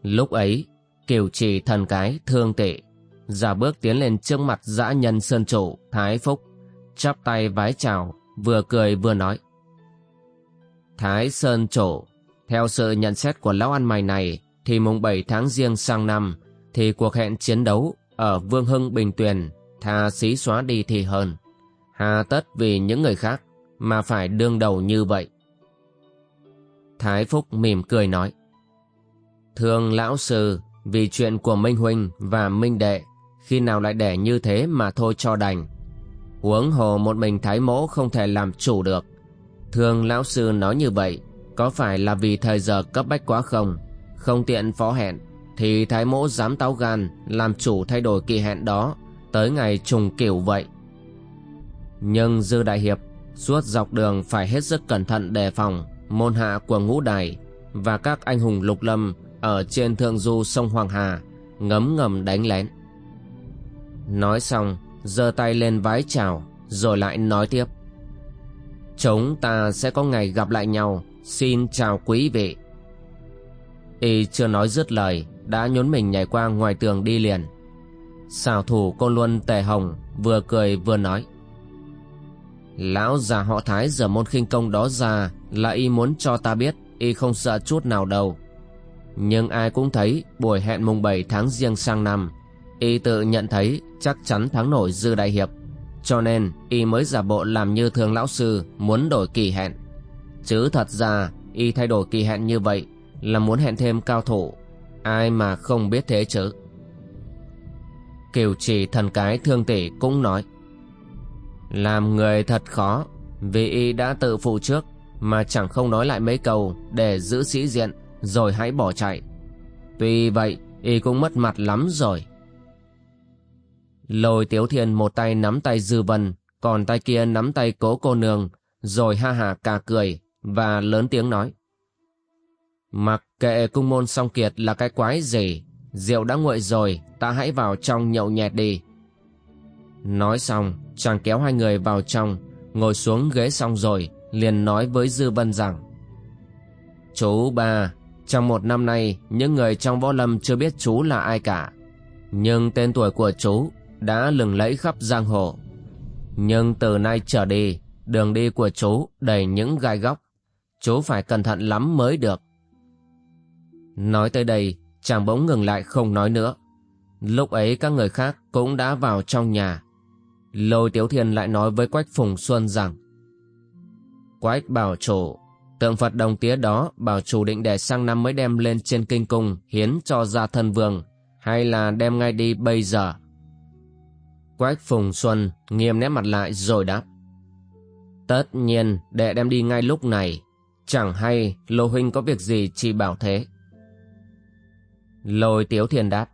Lúc ấy, kiều trì thần cái thương tị, giả bước tiến lên trước mặt dã nhân sơn chủ Thái Phúc, chắp tay vái chào, vừa cười vừa nói. Thái Sơn Trổ theo sự nhận xét của lão ăn mày này, thì mùng 7 tháng riêng sang năm, thì cuộc hẹn chiến đấu ở Vương Hưng Bình Tuyền thà xí xóa đi thì hơn. Hà tất vì những người khác mà phải đương đầu như vậy. Thái Phúc mỉm cười nói. Thương lão sư, vì chuyện của Minh Huynh và Minh Đệ, khi nào lại để như thế mà thôi cho đành. Huống hồ một mình Thái Mỗ không thể làm chủ được. Thương lão sư nói như vậy, có phải là vì thời giờ cấp bách quá không? Không tiện phó hẹn, thì Thái Mỗ dám táo gan làm chủ thay đổi kỳ hẹn đó tới ngày trùng kiểu vậy. Nhưng Dư Đại Hiệp suốt dọc đường phải hết sức cẩn thận đề phòng môn hạ của ngũ đài và các anh hùng lục lâm ở trên thượng du sông Hoàng Hà ngấm ngầm đánh lén. Nói xong, giơ tay lên vái chào, rồi lại nói tiếp. Chúng ta sẽ có ngày gặp lại nhau, xin chào quý vị. Y chưa nói dứt lời, đã nhốn mình nhảy qua ngoài tường đi liền. Xảo thủ côn luân tề hồng vừa cười vừa nói. Lão già họ Thái giờ môn khinh công đó ra là y muốn cho ta biết y không sợ chút nào đâu. Nhưng ai cũng thấy buổi hẹn mùng 7 tháng riêng sang năm, y tự nhận thấy chắc chắn thắng nổi dư đại hiệp. Cho nên y mới giả bộ làm như thường lão sư muốn đổi kỳ hẹn. Chứ thật ra y thay đổi kỳ hẹn như vậy là muốn hẹn thêm cao thủ. Ai mà không biết thế chứ. Kiều chỉ thần cái thương tỷ cũng nói. Làm người thật khó, vì y đã tự phụ trước mà chẳng không nói lại mấy câu để giữ sĩ diện rồi hãy bỏ chạy. Tuy vậy, y cũng mất mặt lắm rồi. Lôi Tiếu Thiên một tay nắm tay Dư Vân, còn tay kia nắm tay cố cô nương, rồi ha hà cả cười và lớn tiếng nói. Mặc kệ cung môn song kiệt là cái quái gì, rượu đã nguội rồi, ta hãy vào trong nhậu nhẹt đi. Nói xong, chàng kéo hai người vào trong, ngồi xuống ghế xong rồi, liền nói với Dư Vân rằng Chú ba, trong một năm nay, những người trong võ lâm chưa biết chú là ai cả. Nhưng tên tuổi của chú đã lừng lẫy khắp giang hồ. Nhưng từ nay trở đi, đường đi của chú đầy những gai góc. Chú phải cẩn thận lắm mới được. Nói tới đây, chàng bỗng ngừng lại không nói nữa. Lúc ấy các người khác cũng đã vào trong nhà. Lôi Tiếu Thiên lại nói với Quách Phùng Xuân rằng Quách bảo chủ, tượng Phật đồng tía đó bảo chủ định để sang năm mới đem lên trên kinh cung hiến cho gia thân vương, hay là đem ngay đi bây giờ? Quách Phùng Xuân nghiêm nét mặt lại rồi đáp. Tất nhiên, đệ đem đi ngay lúc này. Chẳng hay Lô Huynh có việc gì chỉ bảo thế. Lôi Tiếu Thiền đáp.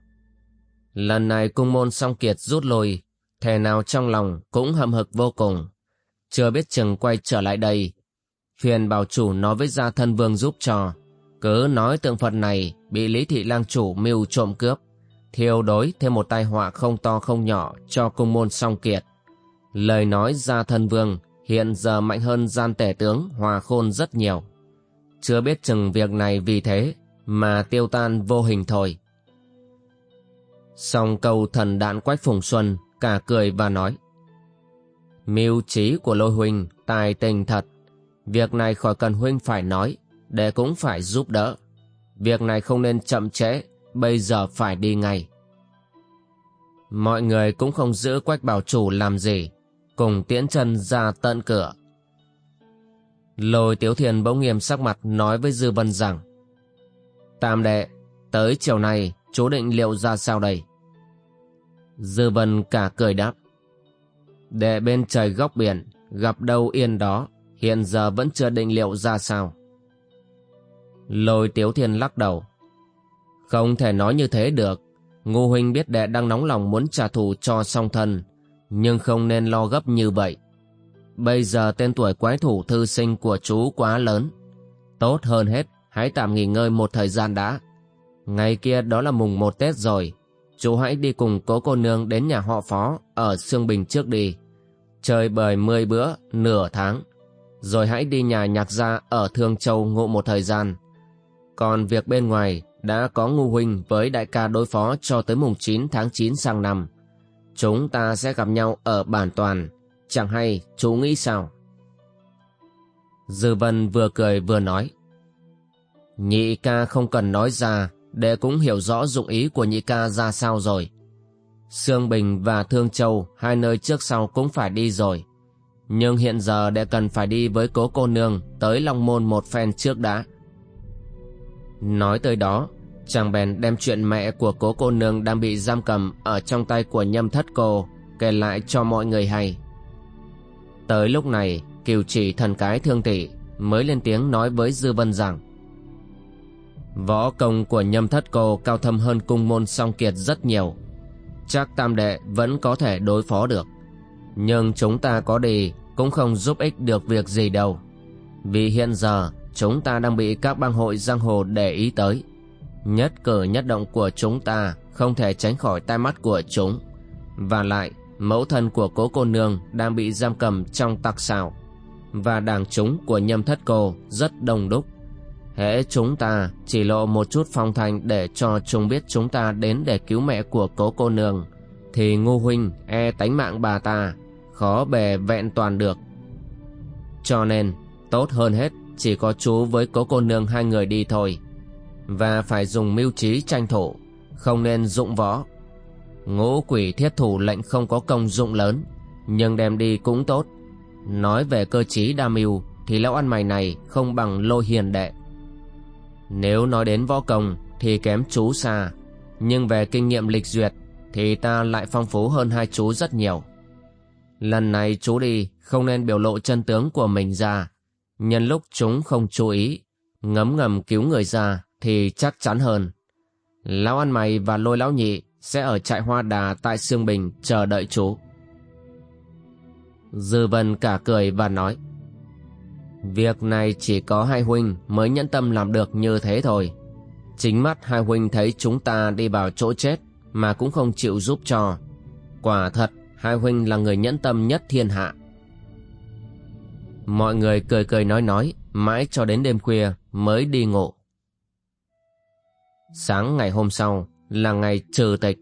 Lần này cung môn song kiệt rút lui, thể nào trong lòng cũng hầm hực vô cùng. Chưa biết chừng quay trở lại đây. Phiền bảo chủ nói với gia thân vương giúp cho. Cứ nói tượng Phật này bị Lý Thị Lang chủ mưu trộm cướp. Thiêu đối thêm một tai họa không to không nhỏ cho cung môn song kiệt. Lời nói gia thân vương hiện giờ mạnh hơn gian tể tướng hòa khôn rất nhiều. Chưa biết chừng việc này vì thế mà tiêu tan vô hình thôi. Xong câu thần đạn quách phùng xuân cả cười và nói, Mưu trí của lôi huynh tài tình thật Việc này khỏi cần huynh phải nói, Để cũng phải giúp đỡ Việc này không nên chậm trễ Bây giờ phải đi ngay Mọi người cũng không giữ quách bảo chủ làm gì Cùng tiễn chân ra tận cửa Lôi tiếu thiền bỗng nghiêm sắc mặt nói với Dư Vân rằng Tam đệ, tới chiều nay chú định liệu ra sao đây? Dư Vân cả cười đáp. đệ bên trời góc biển, gặp đâu yên đó, hiện giờ vẫn chưa định liệu ra sao. Lôi Tiếu Thiên lắc đầu. Không thể nói như thế được. Ngô Huynh biết đệ đang nóng lòng muốn trả thù cho song thân, nhưng không nên lo gấp như vậy. Bây giờ tên tuổi quái thủ thư sinh của chú quá lớn. Tốt hơn hết, hãy tạm nghỉ ngơi một thời gian đã. Ngày kia đó là mùng một Tết rồi, chú hãy đi cùng cố cô nương đến nhà họ phó ở Sương Bình trước đi. Chơi bời mười bữa, nửa tháng. Rồi hãy đi nhà nhạc gia ở Thương Châu ngụ một thời gian. Còn việc bên ngoài đã có ngu huynh với đại ca đối phó cho tới mùng 9 tháng 9 sang năm. Chúng ta sẽ gặp nhau ở bản toàn. Chẳng hay chú nghĩ sao? Dư Vân vừa cười vừa nói. Nhị ca không cần nói ra, để cũng hiểu rõ dụng ý của nhị ca ra sao rồi. Sương Bình và Thương Châu, hai nơi trước sau cũng phải đi rồi. Nhưng hiện giờ đệ cần phải đi với cố cô nương tới Long Môn một phen trước đã. Nói tới đó, chàng bèn đem chuyện mẹ của cố cô nương đang bị giam cầm ở trong tay của nhâm thất cô kể lại cho mọi người hay. Tới lúc này, kiều chỉ thần cái thương tỷ mới lên tiếng nói với Dư Vân rằng Võ công của nhâm thất cô cao thâm hơn cung môn song kiệt rất nhiều. Chắc tam đệ vẫn có thể đối phó được. Nhưng chúng ta có đi cũng không giúp ích được việc gì đâu. Vì hiện giờ chúng ta đang bị các bang hội giang hồ để ý tới. Nhất cử nhất động của chúng ta không thể tránh khỏi tai mắt của chúng. Và lại, mẫu thân của cố cô nương đang bị giam cầm trong tặc xào. Và đảng chúng của nhâm thất cô rất đông đúc. Hễ chúng ta chỉ lộ một chút phong thành để cho chúng biết chúng ta đến để cứu mẹ của cố cô nương, thì ngu huynh e tánh mạng bà ta, khó bề vẹn toàn được. Cho nên, tốt hơn hết chỉ có chú với cố cô nương hai người đi thôi. Và phải dùng mưu trí tranh thủ, không nên dụng võ. Ngũ quỷ thiết thủ lệnh không có công dụng lớn, nhưng đem đi cũng tốt. Nói về cơ trí đa mưu thì lão ăn mày này không bằng lôi hiền đệ. Nếu nói đến võ công thì kém chú xa, nhưng về kinh nghiệm lịch duyệt thì ta lại phong phú hơn hai chú rất nhiều. Lần này chú đi không nên biểu lộ chân tướng của mình ra, nhân lúc chúng không chú ý, ngấm ngầm cứu người ra thì chắc chắn hơn. Lão ăn mày và lôi lão nhị sẽ ở trại hoa đà tại Sương Bình chờ đợi chú. Dư Vân cả cười và nói Việc này chỉ có hai huynh mới nhẫn tâm làm được như thế thôi. Chính mắt hai huynh thấy chúng ta đi vào chỗ chết mà cũng không chịu giúp cho. Quả thật, hai huynh là người nhẫn tâm nhất thiên hạ. Mọi người cười cười nói nói, mãi cho đến đêm khuya mới đi ngủ. Sáng ngày hôm sau là ngày trừ tịch.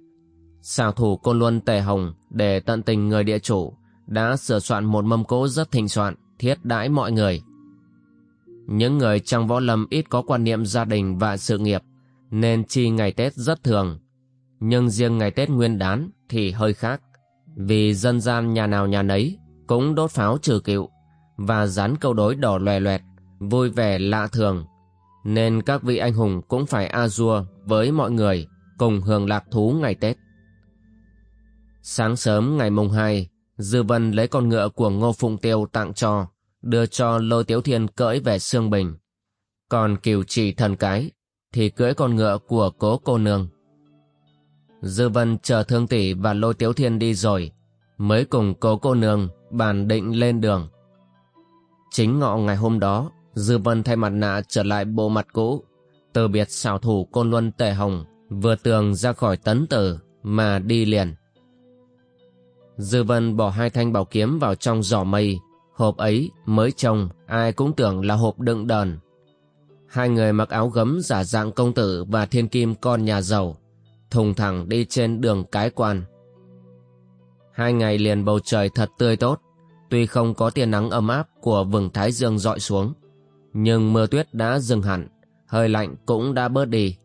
Xào thủ Côn Luân Tề Hồng để tận tình người địa chủ đã sửa soạn một mâm cỗ rất thịnh soạn, thiết đãi mọi người. Những người trong võ lâm ít có quan niệm gia đình và sự nghiệp, nên chi ngày Tết rất thường. Nhưng riêng ngày Tết nguyên đán thì hơi khác, vì dân gian nhà nào nhà nấy cũng đốt pháo trừ cựu và dán câu đối đỏ loè loẹt, vui vẻ lạ thường. Nên các vị anh hùng cũng phải a dua với mọi người cùng hưởng lạc thú ngày Tết. Sáng sớm ngày mùng 2, Dư Vân lấy con ngựa của Ngô Phụng Tiêu tặng cho, đưa cho Lôi Tiếu Thiên cưỡi về Sương Bình. Còn kiều trì thần cái thì cưỡi con ngựa của cố cô nương. Dư Vân chờ Thương Tỷ và Lôi Tiếu Thiên đi rồi, mới cùng cố cô nương bàn định lên đường. Chính ngọ ngày hôm đó, Dư Vân thay mặt nạ trở lại bộ mặt cũ, từ biệt xảo thủ Côn Luân Tề Hồng, vừa tường ra khỏi tấn tử mà đi liền. Dư Vân bỏ hai thanh bảo kiếm vào trong giỏ mây, hộp ấy mới trông ai cũng tưởng là hộp đựng đờn. Hai người mặc áo gấm giả dạng công tử và thiên kim con nhà giàu, thùng thẳng đi trên đường cái quan. Hai ngày liền bầu trời thật tươi tốt, tuy không có tia nắng ấm áp của vừng Thái Dương dọi xuống, nhưng mưa tuyết đã dừng hẳn, hơi lạnh cũng đã bớt đi.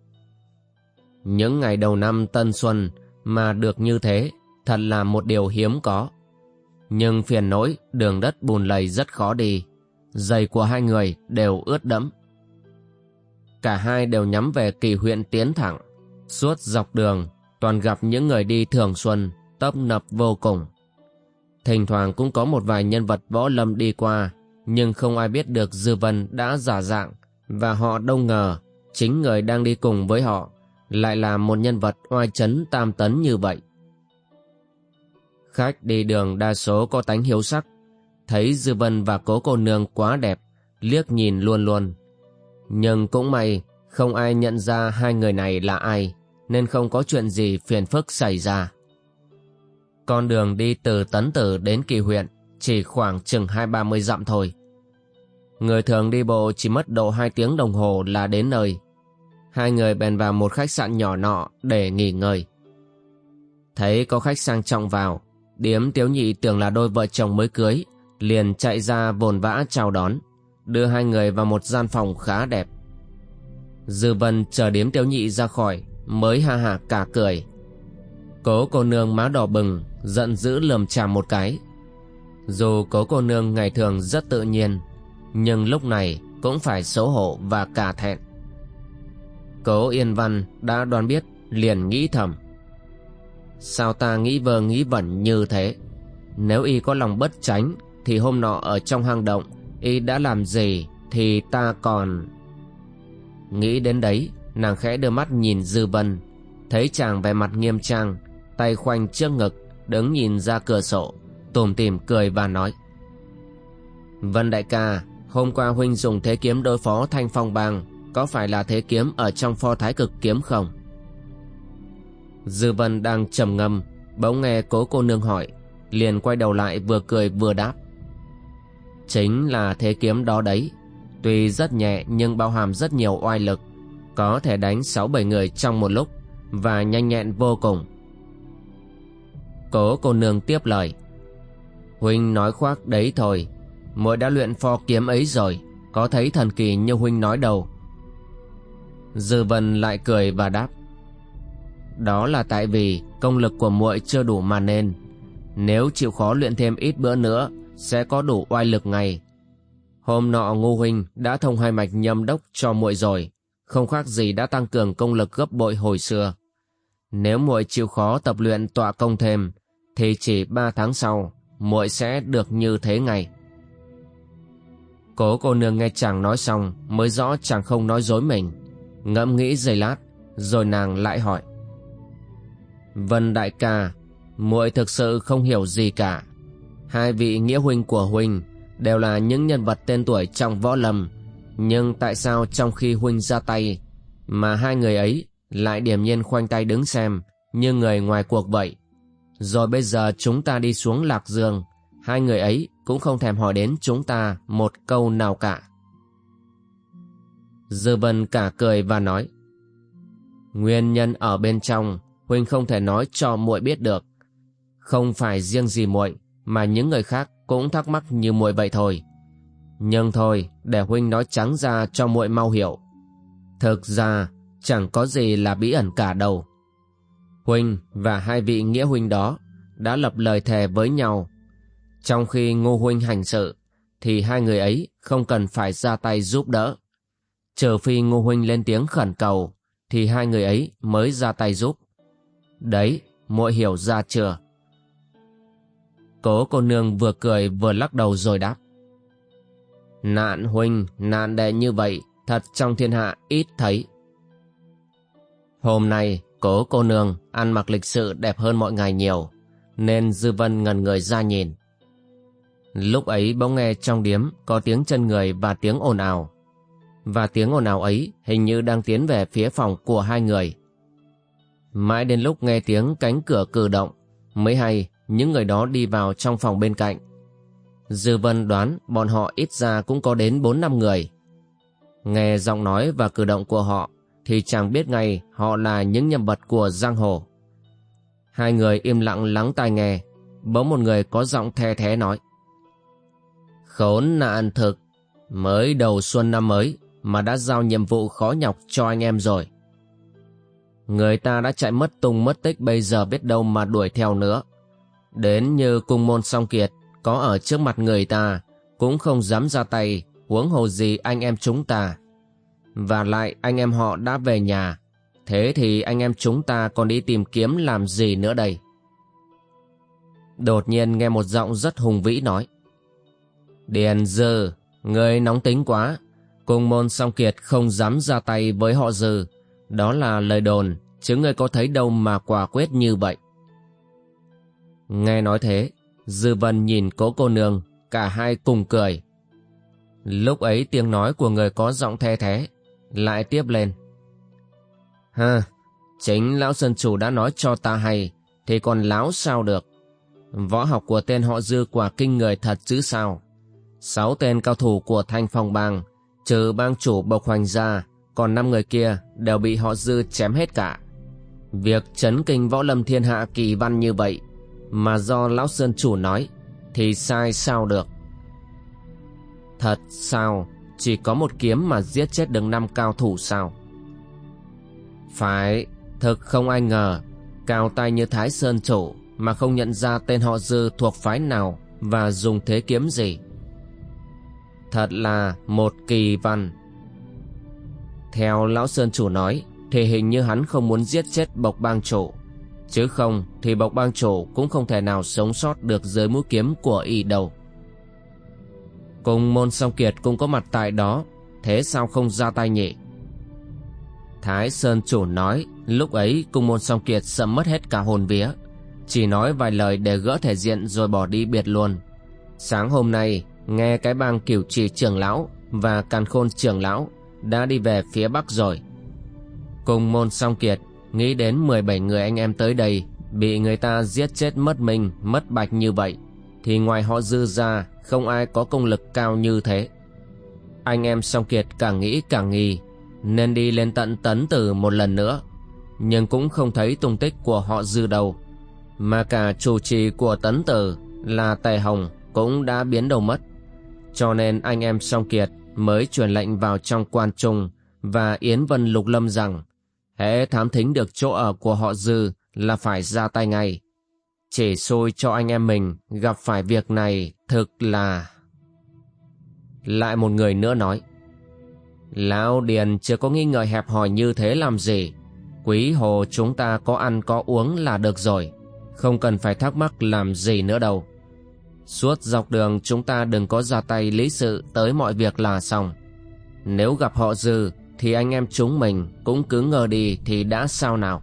Những ngày đầu năm tân xuân mà được như thế thật là một điều hiếm có. Nhưng phiền nỗi đường đất bùn lầy rất khó đi, giày của hai người đều ướt đẫm. Cả hai đều nhắm về kỳ huyện tiến thẳng, suốt dọc đường toàn gặp những người đi thường xuân, tấp nập vô cùng. Thỉnh thoảng cũng có một vài nhân vật võ lâm đi qua, nhưng không ai biết được Dư Vân đã giả dạng, và họ đông ngờ chính người đang đi cùng với họ lại là một nhân vật oai chấn tam tấn như vậy. Khách đi đường đa số có tánh hiếu sắc, thấy Dư Vân và cố cô nương quá đẹp, liếc nhìn luôn luôn. Nhưng cũng may, không ai nhận ra hai người này là ai, nên không có chuyện gì phiền phức xảy ra. Con đường đi từ Tấn Tử đến Kỳ huyện chỉ khoảng chừng hai ba mươi dặm thôi. Người thường đi bộ chỉ mất độ hai tiếng đồng hồ là đến nơi. Hai người bèn vào một khách sạn nhỏ nọ để nghỉ ngơi. Thấy có khách sang trọng vào, điếm tiếu nhị tưởng là đôi vợ chồng mới cưới, liền chạy ra vồn vã chào đón, đưa hai người vào một gian phòng khá đẹp. Dư vân chờ điếm tiếu nhị ra khỏi, mới ha hả cả cười. Cố cô nương má đỏ bừng, giận dữ lườm chàm một cái. Dù cố cô nương ngày thường rất tự nhiên, nhưng lúc này cũng phải xấu hổ và cả thẹn. Cố Yên Văn đã đoán biết, liền nghĩ thầm. Sao ta nghĩ vờ nghĩ vẩn như thế? Nếu y có lòng bất tránh, thì hôm nọ ở trong hang động, y đã làm gì thì ta còn... Nghĩ đến đấy, nàng khẽ đưa mắt nhìn Dư Vân, thấy chàng vẻ mặt nghiêm trang, tay khoanh trước ngực, đứng nhìn ra cửa sổ, tùm tìm cười và nói. Vân đại ca, hôm qua huynh dùng thế kiếm đối phó thanh phong bang, có phải là thế kiếm ở trong pho thái cực kiếm không? Dư Vân đang trầm ngâm, bỗng nghe cố cô nương hỏi, liền quay đầu lại vừa cười vừa đáp. Chính là thế kiếm đó đấy, tuy rất nhẹ nhưng bao hàm rất nhiều oai lực, có thể đánh sáu bảy người trong một lúc và nhanh nhẹn vô cùng. Cố cô nương tiếp lời. Huynh nói khoác đấy thôi, muội đã luyện pho kiếm ấy rồi, có thấy thần kỳ như huynh nói đâu. Dư Vân lại cười và đáp. Đó là tại vì công lực của muội chưa đủ mà nên. Nếu chịu khó luyện thêm ít bữa nữa, sẽ có đủ oai lực ngay. Hôm nọ Ngô huynh đã thông hai mạch nhâm đốc cho muội rồi, không khác gì đã tăng cường công lực gấp bội hồi xưa. Nếu muội chịu khó tập luyện tọa công thêm, thì chỉ ba tháng sau, muội sẽ được như thế ngay. Cố cô nương nghe chàng nói xong mới rõ chàng không nói dối mình. Ngẫm nghĩ giây lát, rồi nàng lại hỏi. Vân đại ca, muội thực sự không hiểu gì cả. Hai vị nghĩa huynh của huynh đều là những nhân vật tên tuổi trong võ lâm, nhưng tại sao trong khi huynh ra tay mà hai người ấy lại điềm nhiên khoanh tay đứng xem như người ngoài cuộc vậy? Rồi bây giờ chúng ta đi xuống Lạc Dương, hai người ấy cũng không thèm hỏi đến chúng ta một câu nào cả. Dư Vân cả cười và nói, Nguyên nhân ở bên trong, Huynh không thể nói cho muội biết được Không phải riêng gì muội, Mà những người khác cũng thắc mắc như muội vậy thôi Nhưng thôi, để Huynh nói trắng ra cho muội mau hiểu Thực ra, chẳng có gì là bí ẩn cả đâu Huynh và hai vị nghĩa huynh đó đã lập lời thề với nhau. Trong khi Ngô huynh hành sự, thì hai người ấy không cần phải ra tay giúp đỡ. Trừ phi Ngô huynh lên tiếng khẩn cầu, thì hai người ấy mới ra tay giúp. Đấy, muội hiểu ra chưa? Cố cô nương vừa cười vừa lắc đầu rồi đáp. Nạn huynh, nạn đệ như vậy, thật trong thiên hạ ít thấy. Hôm nay, Cố cô nương ăn mặc lịch sự đẹp hơn mọi ngày nhiều, nên Dư Vân ngần người ra nhìn. Lúc ấy bỗng nghe trong điếm có tiếng chân người và tiếng ồn ào. Và tiếng ồn ào ấy hình như đang tiến về phía phòng của hai người. Mãi đến lúc nghe tiếng cánh cửa cử động, mới hay những người đó đi vào trong phòng bên cạnh. Dư Vân đoán bọn họ ít ra cũng có đến 4 năm người. Nghe giọng nói và cử động của họ thì chàng biết ngay họ là những nhân vật của giang hồ. Hai người im lặng lắng tai nghe, bỗng một người có giọng the thế nói. Khốn nạn thực, mới đầu xuân năm mới mà đã giao nhiệm vụ khó nhọc cho anh em rồi. Người ta đã chạy mất tung mất tích bây giờ biết đâu mà đuổi theo nữa. Đến như cung môn song kiệt, có ở trước mặt người ta, cũng không dám ra tay, huống hồ gì anh em chúng ta. Và lại anh em họ đã về nhà Thế thì anh em chúng ta còn đi tìm kiếm làm gì nữa đây Đột nhiên nghe một giọng rất hùng vĩ nói Điền Dư Người nóng tính quá Cùng môn song kiệt không dám ra tay với họ Dư Đó là lời đồn Chứ người có thấy đâu mà quả quyết như vậy Nghe nói thế Dư Vân nhìn cố cô nương Cả hai cùng cười Lúc ấy tiếng nói của người có giọng the thế lại tiếp lên. Ha, Chính lão sơn chủ đã nói cho ta hay, thì còn láo sao được. Võ học của tên họ dư quả kinh người thật chứ sao. Sáu tên cao thủ của thanh phong bang, trừ bang chủ bộc hoành ra, còn năm người kia đều bị họ dư chém hết cả. Việc chấn kinh võ lâm thiên hạ kỳ văn như vậy, mà do lão sơn chủ nói, thì sai sao được. Thật sao, chỉ có một kiếm mà giết chết được năm cao thủ sao? Phải, thực không ai ngờ, cao tay như Thái Sơn Chủ mà không nhận ra tên họ dư thuộc phái nào và dùng thế kiếm gì. Thật là một kỳ văn. Theo Lão Sơn Chủ nói, thì hình như hắn không muốn giết chết bộc bang chủ. Chứ không thì bộc bang chủ cũng không thể nào sống sót được dưới mũi kiếm của y đâu. Cùng môn song kiệt cũng có mặt tại đó, thế sao không ra tay nhỉ? Thái Sơn Chủ nói, lúc ấy cung môn song kiệt sợ mất hết cả hồn vía. Chỉ nói vài lời để gỡ thể diện rồi bỏ đi biệt luôn. Sáng hôm nay, nghe cái bang cửu trì trưởng lão và càn khôn trưởng lão đã đi về phía bắc rồi. Cùng môn song kiệt, nghĩ đến 17 người anh em tới đây, bị người ta giết chết mất mình, mất bạch như vậy, thì ngoài họ dư ra, không ai có công lực cao như thế. Anh em song kiệt càng nghĩ càng nghi, nên đi lên tận tấn tử một lần nữa, nhưng cũng không thấy tung tích của họ dư đâu mà cả chủ trì của tấn tử là Tề Hồng cũng đã biến đầu mất. Cho nên anh em song kiệt mới truyền lệnh vào trong quan trung và Yến Vân Lục Lâm rằng, hễ thám thính được chỗ ở của họ dư là phải ra tay ngay. Chỉ xôi cho anh em mình gặp phải việc này thực là... Lại một người nữa nói, Lão Điền chưa có nghi ngờ hẹp hòi như thế làm gì. Quý hồ chúng ta có ăn có uống là được rồi. Không cần phải thắc mắc làm gì nữa đâu. Suốt dọc đường chúng ta đừng có ra tay lý sự tới mọi việc là xong. Nếu gặp họ dư thì anh em chúng mình cũng cứ ngờ đi thì đã sao nào.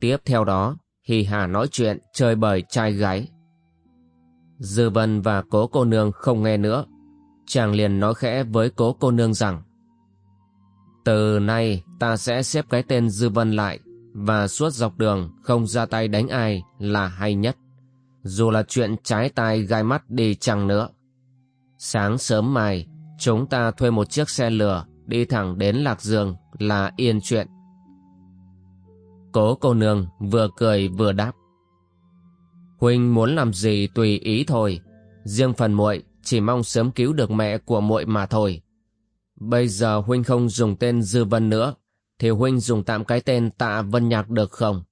Tiếp theo đó Hì Hà nói chuyện chơi bời trai gái. Dư Vân và cố cô nương không nghe nữa. Chàng liền nói khẽ với cố cô nương rằng Từ nay ta sẽ xếp cái tên Dư Vân lại và suốt dọc đường không ra tay đánh ai là hay nhất, dù là chuyện trái tai gai mắt đi chăng nữa. Sáng sớm mai, chúng ta thuê một chiếc xe lửa đi thẳng đến Lạc Dương là yên chuyện. Cố cô nương vừa cười vừa đáp. Huynh muốn làm gì tùy ý thôi, riêng phần muội chỉ mong sớm cứu được mẹ của muội mà thôi. Bây giờ huynh không dùng tên Dư Vân nữa, thì huynh dùng tạm cái tên tạ Vân Nhạc được không?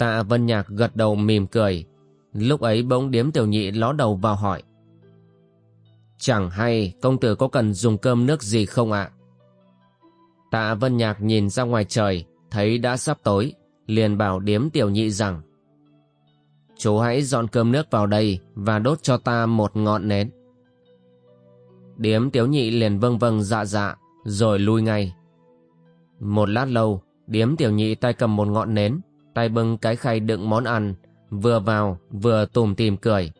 Tạ Vân Nhạc gật đầu mỉm cười. Lúc ấy bỗng điếm tiểu nhị ló đầu vào hỏi. Chẳng hay công tử có cần dùng cơm nước gì không ạ? Tạ Vân Nhạc nhìn ra ngoài trời, thấy đã sắp tối, liền bảo điếm tiểu nhị rằng Chú hãy dọn cơm nước vào đây và đốt cho ta một ngọn nến. Điếm tiểu nhị liền vâng vâng dạ dạ, rồi lui ngay. Một lát lâu, điếm tiểu nhị tay cầm một ngọn nến, tay bưng cái khay đựng món ăn, vừa vào vừa tùm tìm cười.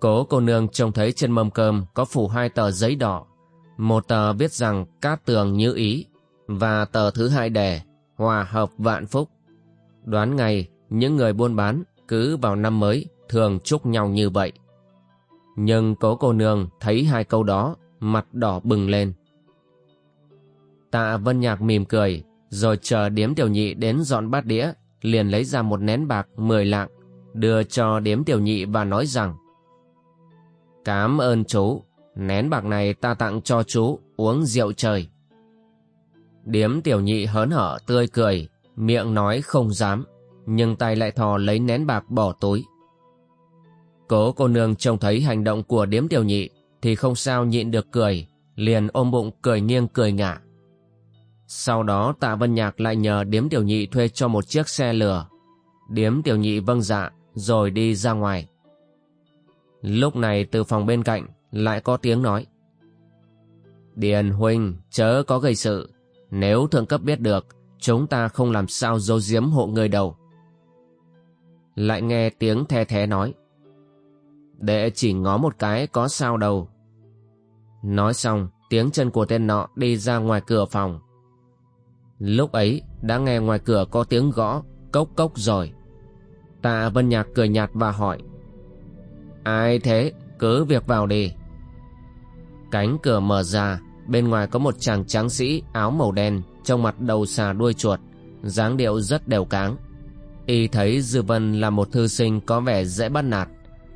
Cố cô nương trông thấy trên mâm cơm có phủ hai tờ giấy đỏ, một tờ viết rằng cát tường như ý, và tờ thứ hai đề hòa hợp vạn phúc. Đoán ngày, những người buôn bán cứ vào năm mới thường chúc nhau như vậy. Nhưng cố cô nương thấy hai câu đó, mặt đỏ bừng lên. Tạ Vân Nhạc mỉm cười, rồi chờ điếm tiểu nhị đến dọn bát đĩa, liền lấy ra một nén bạc mười lạng, đưa cho điếm tiểu nhị và nói rằng Cám ơn chú, nén bạc này ta tặng cho chú uống rượu trời. Điếm tiểu nhị hớn hở tươi cười, miệng nói không dám, nhưng tay lại thò lấy nén bạc bỏ túi. Cố cô nương trông thấy hành động của điếm tiểu nhị thì không sao nhịn được cười, liền ôm bụng cười nghiêng cười ngả. Sau đó tạ Vân Nhạc lại nhờ điếm tiểu nhị thuê cho một chiếc xe lửa. Điếm tiểu nhị vâng dạ, rồi đi ra ngoài. Lúc này từ phòng bên cạnh lại có tiếng nói. Điền huynh chớ có gây sự, nếu thượng cấp biết được, chúng ta không làm sao dấu diếm hộ người đầu. Lại nghe tiếng the thế nói. Đệ chỉ ngó một cái có sao đâu. Nói xong, tiếng chân của tên nọ đi ra ngoài cửa phòng. Lúc ấy, đã nghe ngoài cửa có tiếng gõ, Cốc cốc rồi. Tạ Vân Nhạc cười nhạt và hỏi, Ai thế? Cứ việc vào đi. Cánh cửa mở ra, Bên ngoài có một chàng tráng sĩ áo màu đen Trong mặt đầu xà đuôi chuột, dáng điệu rất đều cáng. Y thấy Dư Vân là một thư sinh có vẻ dễ bắt nạt,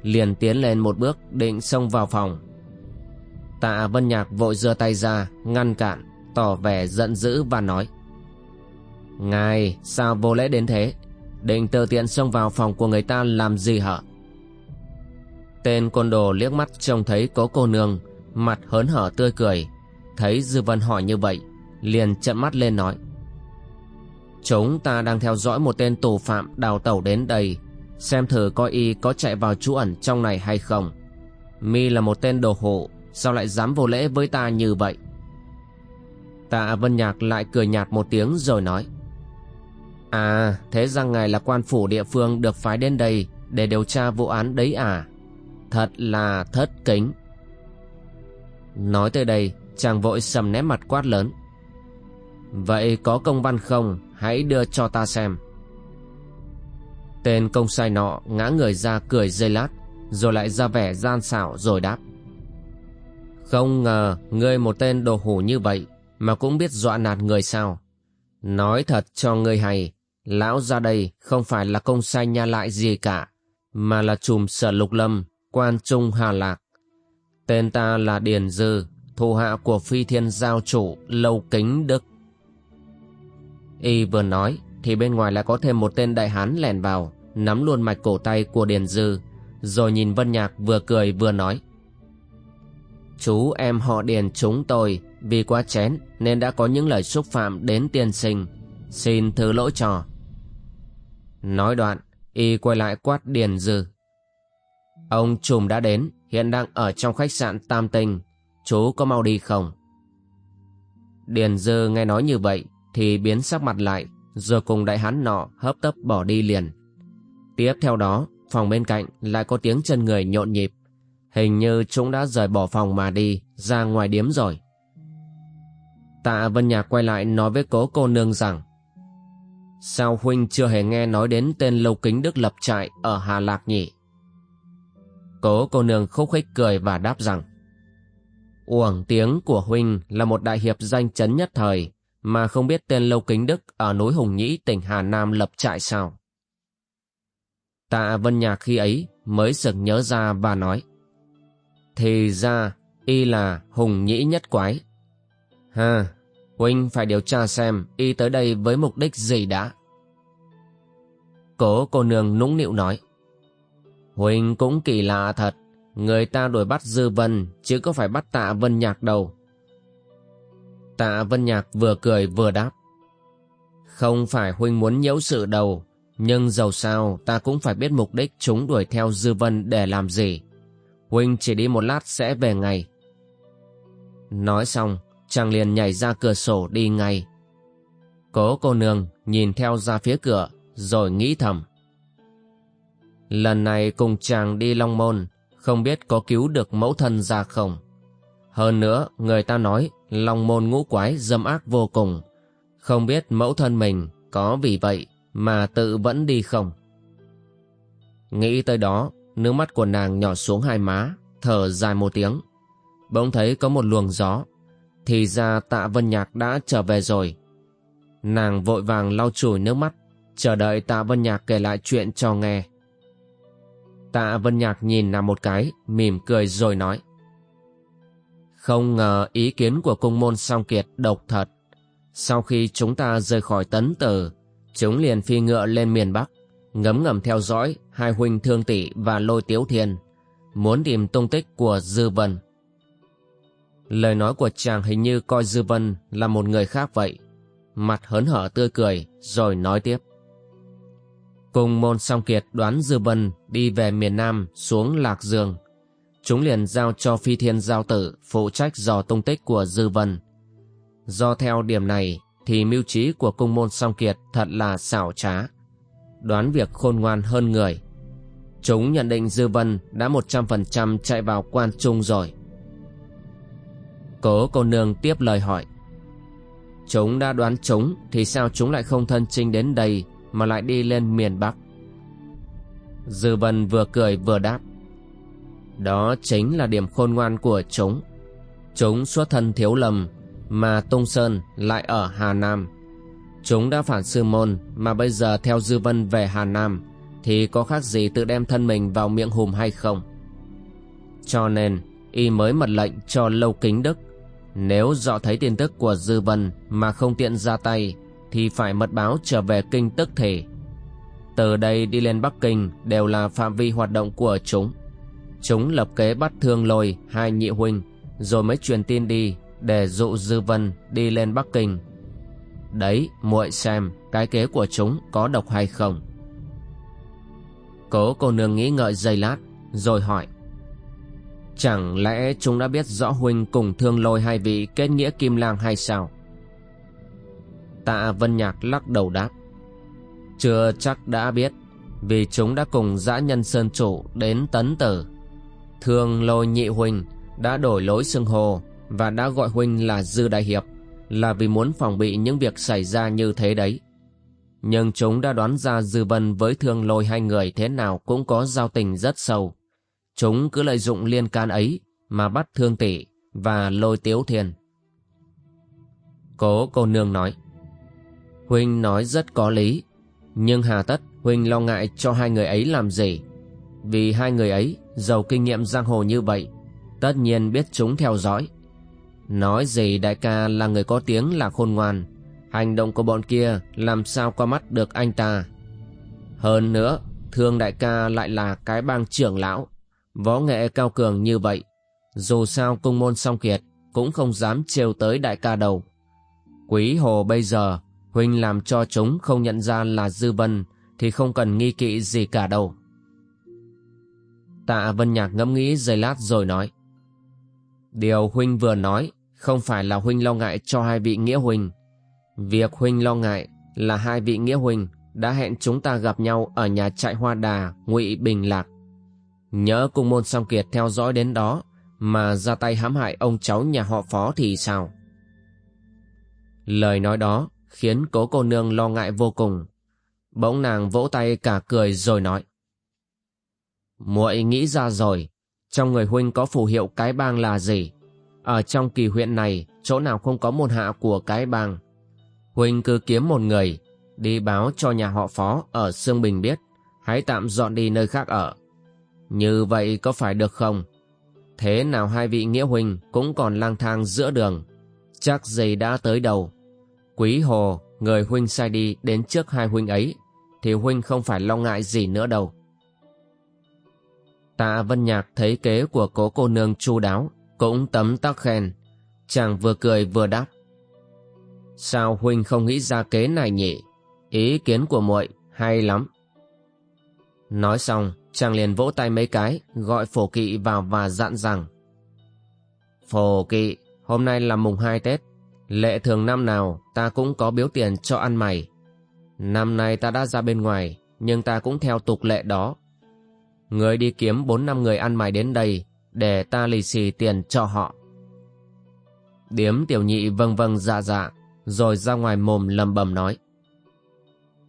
Liền tiến lên một bước định xông vào phòng. Tạ Vân Nhạc vội giơ tay ra, Ngăn cản, Tỏ vẻ giận dữ và nói Ngài, sao vô lễ đến thế? Định tự tiện xông vào phòng của người ta làm gì hả? Tên côn đồ liếc mắt trông thấy có cô nương, Mặt hớn hở tươi cười. Thấy Dư Vân hỏi như vậy, Liền trận mắt lên nói. Chúng ta đang theo dõi một tên tù phạm đào tẩu đến đây. Xem thử coi y có chạy vào trú ẩn trong này hay không. Mi là một tên đồ hộ, Sao lại dám vô lễ với ta như vậy? Tạ Vân Nhạc lại cười nhạt một tiếng rồi nói. À thế rằng ngài là quan phủ địa phương được phái đến đây Để điều tra vụ án đấy à? Thật là thất kính. Nói tới đây, chàng vội sầm nét mặt quát lớn. Vậy có công văn không? Hãy đưa cho ta xem. Tên công sai nọ ngã người ra cười dây lát, Rồi lại ra vẻ gian xảo rồi đáp. Không ngờ ngươi một tên đồ hủ như vậy Mà cũng biết dọa nạt người sao? Nói thật cho ngươi hay Lão ra đây không phải là công sai nha lại gì cả, Mà là trùm sở lục lâm, Quan trung Hà Lạc. Tên ta là Điền Dư, Thủ hạ của phi thiên giao chủ Lâu Kính Đức. Y vừa nói, thì bên ngoài lại có thêm một tên đại hán lèn vào, nắm luôn mạch cổ tay của Điền Dư, rồi nhìn Vân Nhạc vừa cười vừa nói. Chú em họ Điền chúng tôi, vì quá chén, nên đã có những lời xúc phạm đến tiên sinh. Xin thứ lỗi trò Nói đoạn, Y quay lại quát Điền Dư. Ông trùm đã đến, hiện đang ở trong khách sạn Tam Tinh. Chú có mau đi không? Điền Dư nghe nói như vậy thì biến sắc mặt lại, rồi cùng đại hán nọ hấp tấp bỏ đi liền. Tiếp theo đó, phòng bên cạnh lại có tiếng chân người nhộn nhịp. Hình như chúng đã rời bỏ phòng mà đi, ra ngoài điếm rồi. Tạ vân nhạc quay lại nói với cố cô nương rằng sao huynh chưa hề nghe nói đến tên lâu kính đức lập trại ở hà lạc nhỉ cố cô nương khúc khích cười và đáp rằng uổng tiếng của huynh là một đại hiệp danh chấn nhất thời mà không biết tên Lâu Kính Đức ở núi Hùng Nhĩ tỉnh Hà Nam lập trại sao. Tạ Vân Nhạc khi ấy mới sực nhớ ra và nói Thì ra y là Hùng Nhĩ nhất quái. Ha, Huynh phải điều tra xem y tới đây với mục đích gì đã. Cố cô nương nũng nịu nói Huynh cũng kỳ lạ thật Người ta đuổi bắt Dư Vân Chứ có phải bắt tạ Vân Nhạc đâu Tạ Vân Nhạc vừa cười vừa đáp. Không phải huynh muốn nhiễu sự đầu, nhưng dầu sao ta cũng phải biết mục đích chúng đuổi theo Dư Vân để làm gì. Huynh chỉ đi một lát sẽ về ngay. Nói xong, chàng liền nhảy ra cửa sổ đi ngay. Cố cô nương nhìn theo ra phía cửa, rồi nghĩ thầm. Lần này cùng chàng đi Long Môn, không biết có cứu được mẫu thân ra không. Hơn nữa, người ta nói Long môn ngũ quái dâm ác vô cùng Không biết mẫu thân mình Có vì vậy mà tự vẫn đi không Nghĩ tới đó Nước mắt của nàng nhỏ xuống hai má Thở dài một tiếng Bỗng thấy có một luồng gió thì ra tạ vân nhạc đã trở về rồi Nàng vội vàng lau chùi nước mắt Chờ đợi tạ vân nhạc kể lại chuyện cho nghe Tạ vân nhạc nhìn nàng một cái Mỉm cười rồi nói không ngờ ý kiến của cung môn song kiệt độc thật. Sau khi chúng ta rời khỏi tấn tử, chúng liền phi ngựa lên miền Bắc, ngấm ngầm theo dõi hai huynh thương tỷ và lôi tiếu thiên, muốn tìm tung tích của Dư Vân. Lời nói của chàng hình như coi Dư Vân là một người khác vậy. Mặt hớn hở tươi cười, rồi nói tiếp. Cùng môn song kiệt đoán Dư Vân đi về miền Nam xuống Lạc Dương chúng liền giao cho phi thiên giao tử phụ trách dò tung tích của Dư Vân. Do theo điểm này thì mưu trí của cung môn song kiệt thật là xảo trá. Đoán việc khôn ngoan hơn người. Chúng nhận định Dư Vân đã 100% chạy vào quan trung rồi. Cố cô nương tiếp lời hỏi. Chúng đã đoán chúng, thì sao chúng lại không thân chinh đến đây mà lại đi lên miền Bắc? Dư Vân vừa cười vừa đáp. Đó chính là điểm khôn ngoan của chúng. Chúng xuất thân thiếu lầm mà Tung Sơn lại ở Hà Nam. Chúng đã phản sư môn mà bây giờ theo Dư Vân về Hà Nam, thì có khác gì tự đem thân mình vào miệng hùm hay không? Cho nên, y mới mật lệnh cho Lâu Kính Đức nếu dọ thấy tin tức của Dư Vân mà không tiện ra tay thì phải mật báo trở về kinh tức thể. Từ đây đi lên Bắc Kinh đều là phạm vi hoạt động của chúng. Chúng lập kế bắt thương lôi hai nhị huynh rồi mới truyền tin đi để dụ Dư Vân đi lên Bắc Kinh. Đấy, muội xem cái kế của chúng có độc hay không. Cố cô nương nghĩ ngợi giây lát rồi hỏi. Chẳng lẽ chúng đã biết rõ huynh cùng thương lôi hai vị kết nghĩa kim lang hay sao? Tạ Vân Nhạc lắc đầu đáp. Chưa chắc đã biết, vì chúng đã cùng dã nhân sơn chủ đến tấn tử. Thương lôi nhị huynh đã đổi lối xưng hồ và đã gọi huynh là Dư Đại Hiệp là vì muốn phòng bị những việc xảy ra như thế đấy. Nhưng chúng đã đoán ra Dư Vân với thương lôi hai người thế nào cũng có giao tình rất sâu. Chúng cứ lợi dụng liên can ấy mà bắt thương tỷ và lôi tiếu thiên. Cố cô nương nói. Huynh nói rất có lý, nhưng hà tất Huynh lo ngại cho hai người ấy làm gì? Vì hai người ấy giàu kinh nghiệm giang hồ như vậy, tất nhiên biết chúng theo dõi. Nói gì đại ca là người có tiếng là khôn ngoan, hành động của bọn kia làm sao qua mắt được anh ta. Hơn nữa, thương đại ca lại là cái bang trưởng lão, Võ nghệ cao cường như vậy, dù sao cung môn song kiệt cũng không dám trêu tới đại ca đầu. Quý hồ bây giờ, Huynh làm cho chúng không nhận ra là Dư Vân thì không cần nghi kỵ gì cả đâu. Tạ Vân Nhạc ngẫm nghĩ giây lát rồi nói. Điều Huynh vừa nói không phải là Huynh lo ngại cho hai vị nghĩa Huynh. Việc Huynh lo ngại là hai vị nghĩa Huynh đã hẹn chúng ta gặp nhau ở nhà trại hoa đà ngụy Bình Lạc. Nhớ cung môn song kiệt theo dõi đến đó mà ra tay hãm hại ông cháu nhà họ phó thì sao? Lời nói đó khiến cố cô nương lo ngại vô cùng. Bỗng nàng vỗ tay cả cười rồi nói. muội nghĩ ra rồi, trong người huynh có phù hiệu cái bang là gì? Ở trong kỳ huyện này, chỗ nào không có môn hạ của cái bang? Huynh cứ kiếm một người, đi báo cho nhà họ phó ở Sương Bình biết, hãy tạm dọn đi nơi khác ở. Như vậy có phải được không? Thế nào hai vị nghĩa huynh cũng còn lang thang giữa đường. Chắc gì đã tới đầu. Quý hồ, người huynh sai đi đến trước hai huynh ấy, thì huynh không phải lo ngại gì nữa đâu. Tạ Vân Nhạc thấy kế của cố cô nương chu đáo, cũng tấm tắc khen. Chàng vừa cười vừa đáp. Sao huynh không nghĩ ra kế này nhỉ? Ý kiến của muội hay lắm. Nói xong, chàng liền vỗ tay mấy cái, gọi phổ kỵ vào và dặn rằng Phổ kỵ, hôm nay là mùng hai Tết, lệ thường năm nào ta cũng có biếu tiền cho ăn mày. Năm nay ta đã ra bên ngoài, nhưng ta cũng theo tục lệ đó. Người đi kiếm bốn năm người ăn mày đến đây, để ta lì xì tiền cho họ. Điếm tiểu nhị vâng vâng dạ dạ, rồi ra ngoài mồm lầm bầm nói.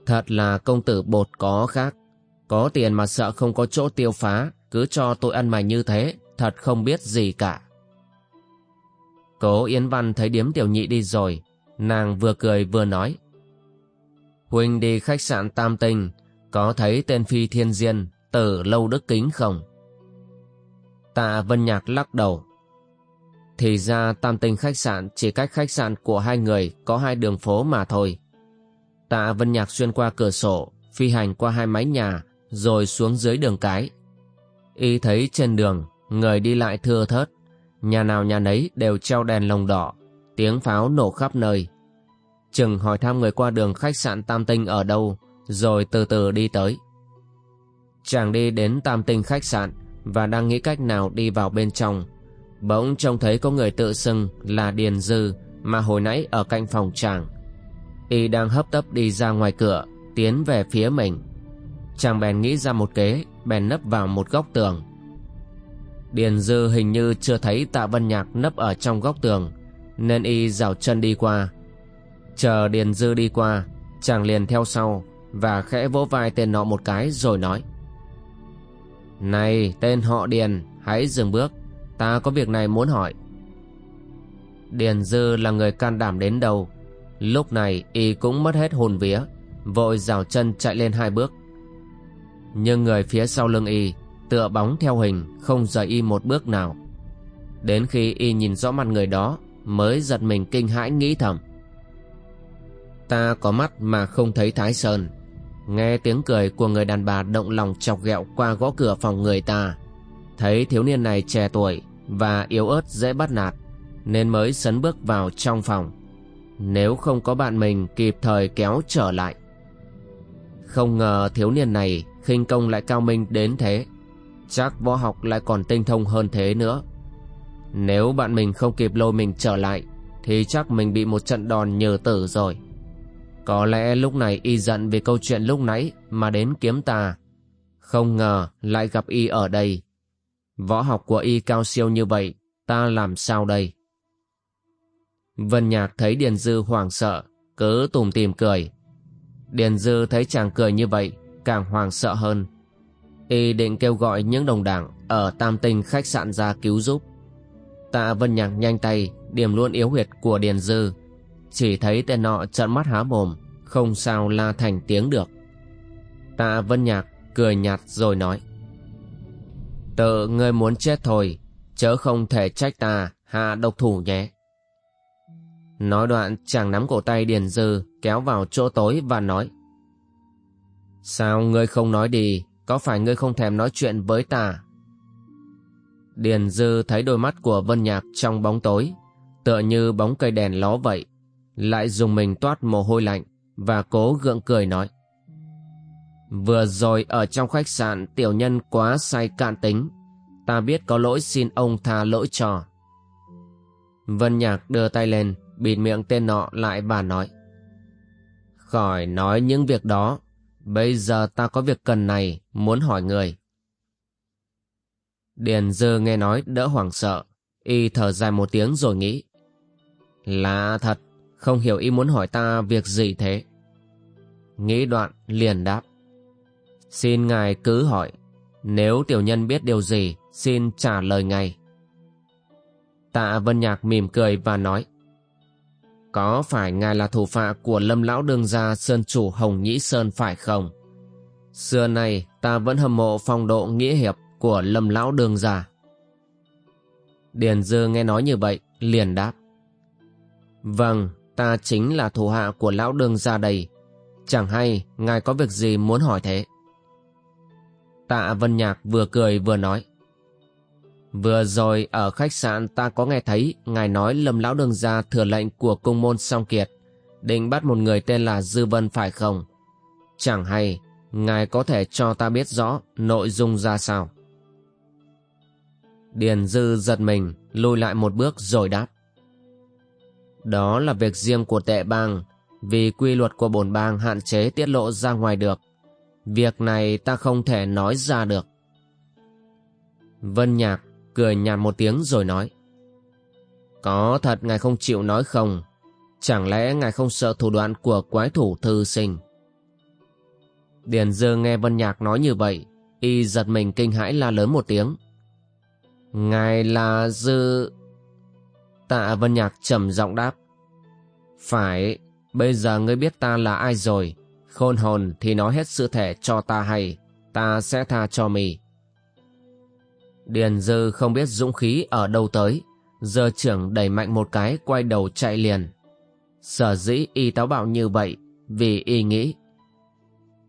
Thật là công tử bột có khác. Có tiền mà sợ không có chỗ tiêu phá, cứ cho tôi ăn mày như thế, thật không biết gì cả. Cố Yến Văn thấy điếm tiểu nhị đi rồi, nàng vừa cười vừa nói. Huynh đi khách sạn Tam Tinh, có thấy tên Phi Thiên Diên, tử lâu đức kính không? Tạ Vân Nhạc lắc đầu. Thì ra Tam Tinh khách sạn chỉ cách khách sạn của hai người có hai đường phố mà thôi. Tạ Vân Nhạc xuyên qua cửa sổ, phi hành qua hai mái nhà, rồi xuống dưới đường cái. Y thấy trên đường, người đi lại thưa thớt, nhà nào nhà nấy đều treo đèn lồng đỏ, tiếng pháo nổ khắp nơi. Chừng hỏi thăm người qua đường khách sạn Tam Tinh ở đâu, rồi từ từ đi tới. Chàng đi đến Tam Tinh khách sạn và đang nghĩ cách nào đi vào bên trong. Bỗng trông thấy có người tự xưng là Điền Dư mà hồi nãy ở cạnh phòng chàng. Y đang hấp tấp đi ra ngoài cửa, tiến về phía mình. Chàng bèn nghĩ ra một kế, Bèn nấp vào một góc tường. Điền dư hình như chưa thấy tạ vân nhạc nấp ở trong góc tường, Nên y rào chân đi qua. Chờ Điền Dư đi qua, Chàng liền theo sau Và khẽ vỗ vai tên nọ một cái rồi nói, Này, tên họ Điền, Hãy dừng bước, Ta có việc này muốn hỏi. Điền Dư là người can đảm đến đâu, Lúc này y cũng mất hết hồn vía, Vội rào chân chạy lên hai bước. Nhưng người phía sau lưng y Tựa bóng theo hình, Không rời y một bước nào. Đến khi y nhìn rõ mặt người đó, Mới giật mình kinh hãi nghĩ thầm. Ta có mắt mà không thấy Thái Sơn. Nghe tiếng cười của người đàn bà động lòng chọc ghẹo qua gõ cửa phòng người ta. Thấy thiếu niên này trẻ tuổi Và yếu ớt dễ bắt nạt, Nên mới sấn bước vào trong phòng. Nếu không có bạn mình kịp thời kéo trở lại. Không ngờ thiếu niên này khinh công lại cao minh đến thế. Chắc võ học lại còn tinh thông hơn thế nữa. Nếu bạn mình không kịp lôi mình trở lại, Thì chắc mình bị một trận đòn nhờ tử rồi. Có lẽ lúc này y giận vì câu chuyện lúc nãy Mà đến kiếm ta Không ngờ lại gặp y ở đây. Võ học của y cao siêu như vậy, Ta làm sao đây? Vân Nhạc thấy Điền Dư hoảng sợ, Cứ tùm tìm cười. Điền Dư thấy chàng cười như vậy Càng hoàng sợ hơn. Y định kêu gọi những đồng đảng ở tam tinh khách sạn ra cứu giúp. Tạ vân nhạc nhanh tay điểm luôn yếu huyệt của điền dư. Chỉ thấy tên nọ trợn mắt há mồm, không sao la thành tiếng được. Tạ vân nhạc cười nhạt rồi nói, tự ngươi muốn chết thôi, chớ không thể trách ta, hạ độc thủ nhé. Nói đoạn, chàng nắm cổ tay điền dư kéo vào chỗ tối và nói sao ngươi không nói đi có phải ngươi không thèm nói chuyện với ta? Điền Dư thấy đôi mắt của Vân Nhạc trong bóng tối, tựa như bóng cây đèn ló vậy, lại dùng mình toát mồ hôi lạnh và cố gượng cười nói. Vừa rồi ở trong khách sạn tiểu nhân quá say cạn tính, ta biết có lỗi xin ông tha lỗi cho. Vân Nhạc đưa tay lên, bịt miệng tên nọ lại và nói. Khỏi nói những việc đó, Bây giờ ta có việc cần này, muốn hỏi người. Điền dư nghe nói đỡ hoảng sợ, y thở dài một tiếng rồi nghĩ. Lạ thật, không hiểu y muốn hỏi ta việc gì thế. Nghĩ đoạn liền đáp. Xin ngài cứ hỏi, nếu tiểu nhân biết điều gì, xin trả lời ngay. Tạ Vân Nhạc mỉm cười và nói. Có phải ngài là thủ phạ của lâm lão đương gia Sơn Chủ Hồng Nhĩ Sơn phải không? Xưa nay ta vẫn hâm mộ phong độ nghĩa hiệp của lâm lão đương gia. Điền Dư nghe nói như vậy, liền đáp. Vâng, ta chính là thủ hạ của lão đương gia đây. Chẳng hay ngài có việc gì muốn hỏi thế? Tạ Vân Nhạc vừa cười vừa nói. Vừa rồi ở khách sạn ta có nghe thấy ngài nói lâm lão đường gia thừa lệnh của cung môn song kiệt định bắt một người tên là Dư Vân phải không? Chẳng hay, ngài có thể cho ta biết rõ nội dung ra sao? Điền Dư giật mình, lùi lại một bước rồi đáp. Đó là việc riêng của tệ bang, vì quy luật của bổn bang hạn chế tiết lộ ra ngoài được. Việc này ta không thể nói ra được. Vân Nhạc cười nhạt một tiếng rồi nói. Có thật ngài không chịu nói không? Chẳng lẽ ngài không sợ thủ đoạn của quái thủ thư sinh? Điền dư nghe Vân Nhạc nói như vậy, y giật mình kinh hãi la lớn một tiếng. Ngài là dư... Tạ Vân Nhạc trầm giọng đáp. Phải, bây giờ ngươi biết ta là ai rồi. Khôn hồn thì nói hết sự thể cho ta hay, ta sẽ tha cho mì. Điền dư không biết dũng khí ở đâu tới, giờ trưởng đẩy mạnh một cái quay đầu chạy liền. Sở dĩ y táo bạo như vậy, vì y nghĩ.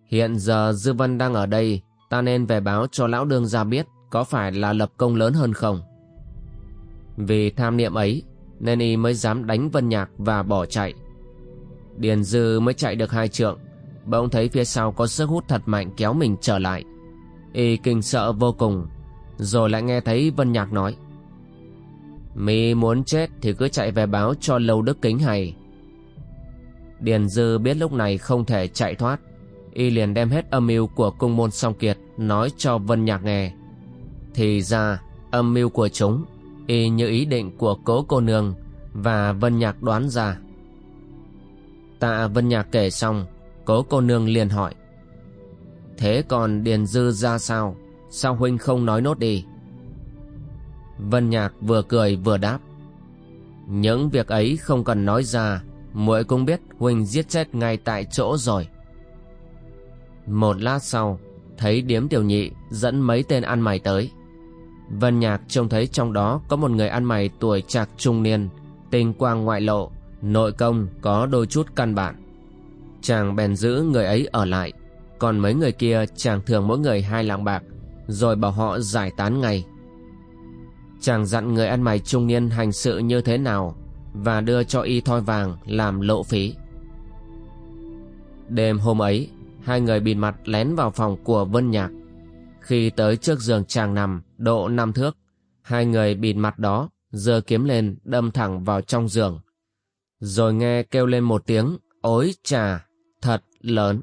Hiện giờ Dư Vân đang ở đây, ta nên về báo cho lão đương gia biết có phải là lập công lớn hơn không. Vì tham niệm ấy, nên y mới dám đánh Vân Nhạc và bỏ chạy. Điền Dư mới chạy được hai trượng, bỗng thấy phía sau có sức hút thật mạnh kéo mình trở lại. Y kinh sợ vô cùng, rồi lại nghe thấy Vân Nhạc nói. Mi muốn chết thì cứ chạy về báo cho Lâu Đức Kính hay. Điền Dư biết lúc này không thể chạy thoát. Y liền đem hết âm mưu của cung môn song kiệt Nói cho Vân Nhạc nghe. Thì ra, âm mưu của chúng, Y như ý định của cố cô nương Và Vân Nhạc đoán ra. Tạ Vân Nhạc kể xong, Cố cô nương liền hỏi, Thế còn Điền Dư ra sao? Sao huynh không nói nốt đi? Vân Nhạc vừa cười vừa đáp. Những việc ấy không cần nói ra, muội cũng biết huynh giết chết ngay tại chỗ rồi. Một lát sau, Thấy điếm tiểu nhị dẫn mấy tên ăn mày tới. Vân Nhạc trông thấy trong đó có một người ăn mày tuổi trạc trung niên Tinh quang ngoại lộ, Nội công có đôi chút căn bản. Chàng bèn giữ người ấy ở lại, Còn mấy người kia chàng thường mỗi người hai lạng bạc rồi bảo họ giải tán ngay. Chàng dặn người ăn mày trung niên hành sự như thế nào Và đưa cho y thoi vàng làm lộ phí. Đêm hôm ấy, Hai người bịt mặt lén vào phòng của Vân Nhạc. Khi tới trước giường chàng nằm, độ năm thước, Hai người bịt mặt đó, giơ kiếm lên, đâm thẳng vào trong giường. Rồi nghe kêu lên một tiếng ối trà thật lớn.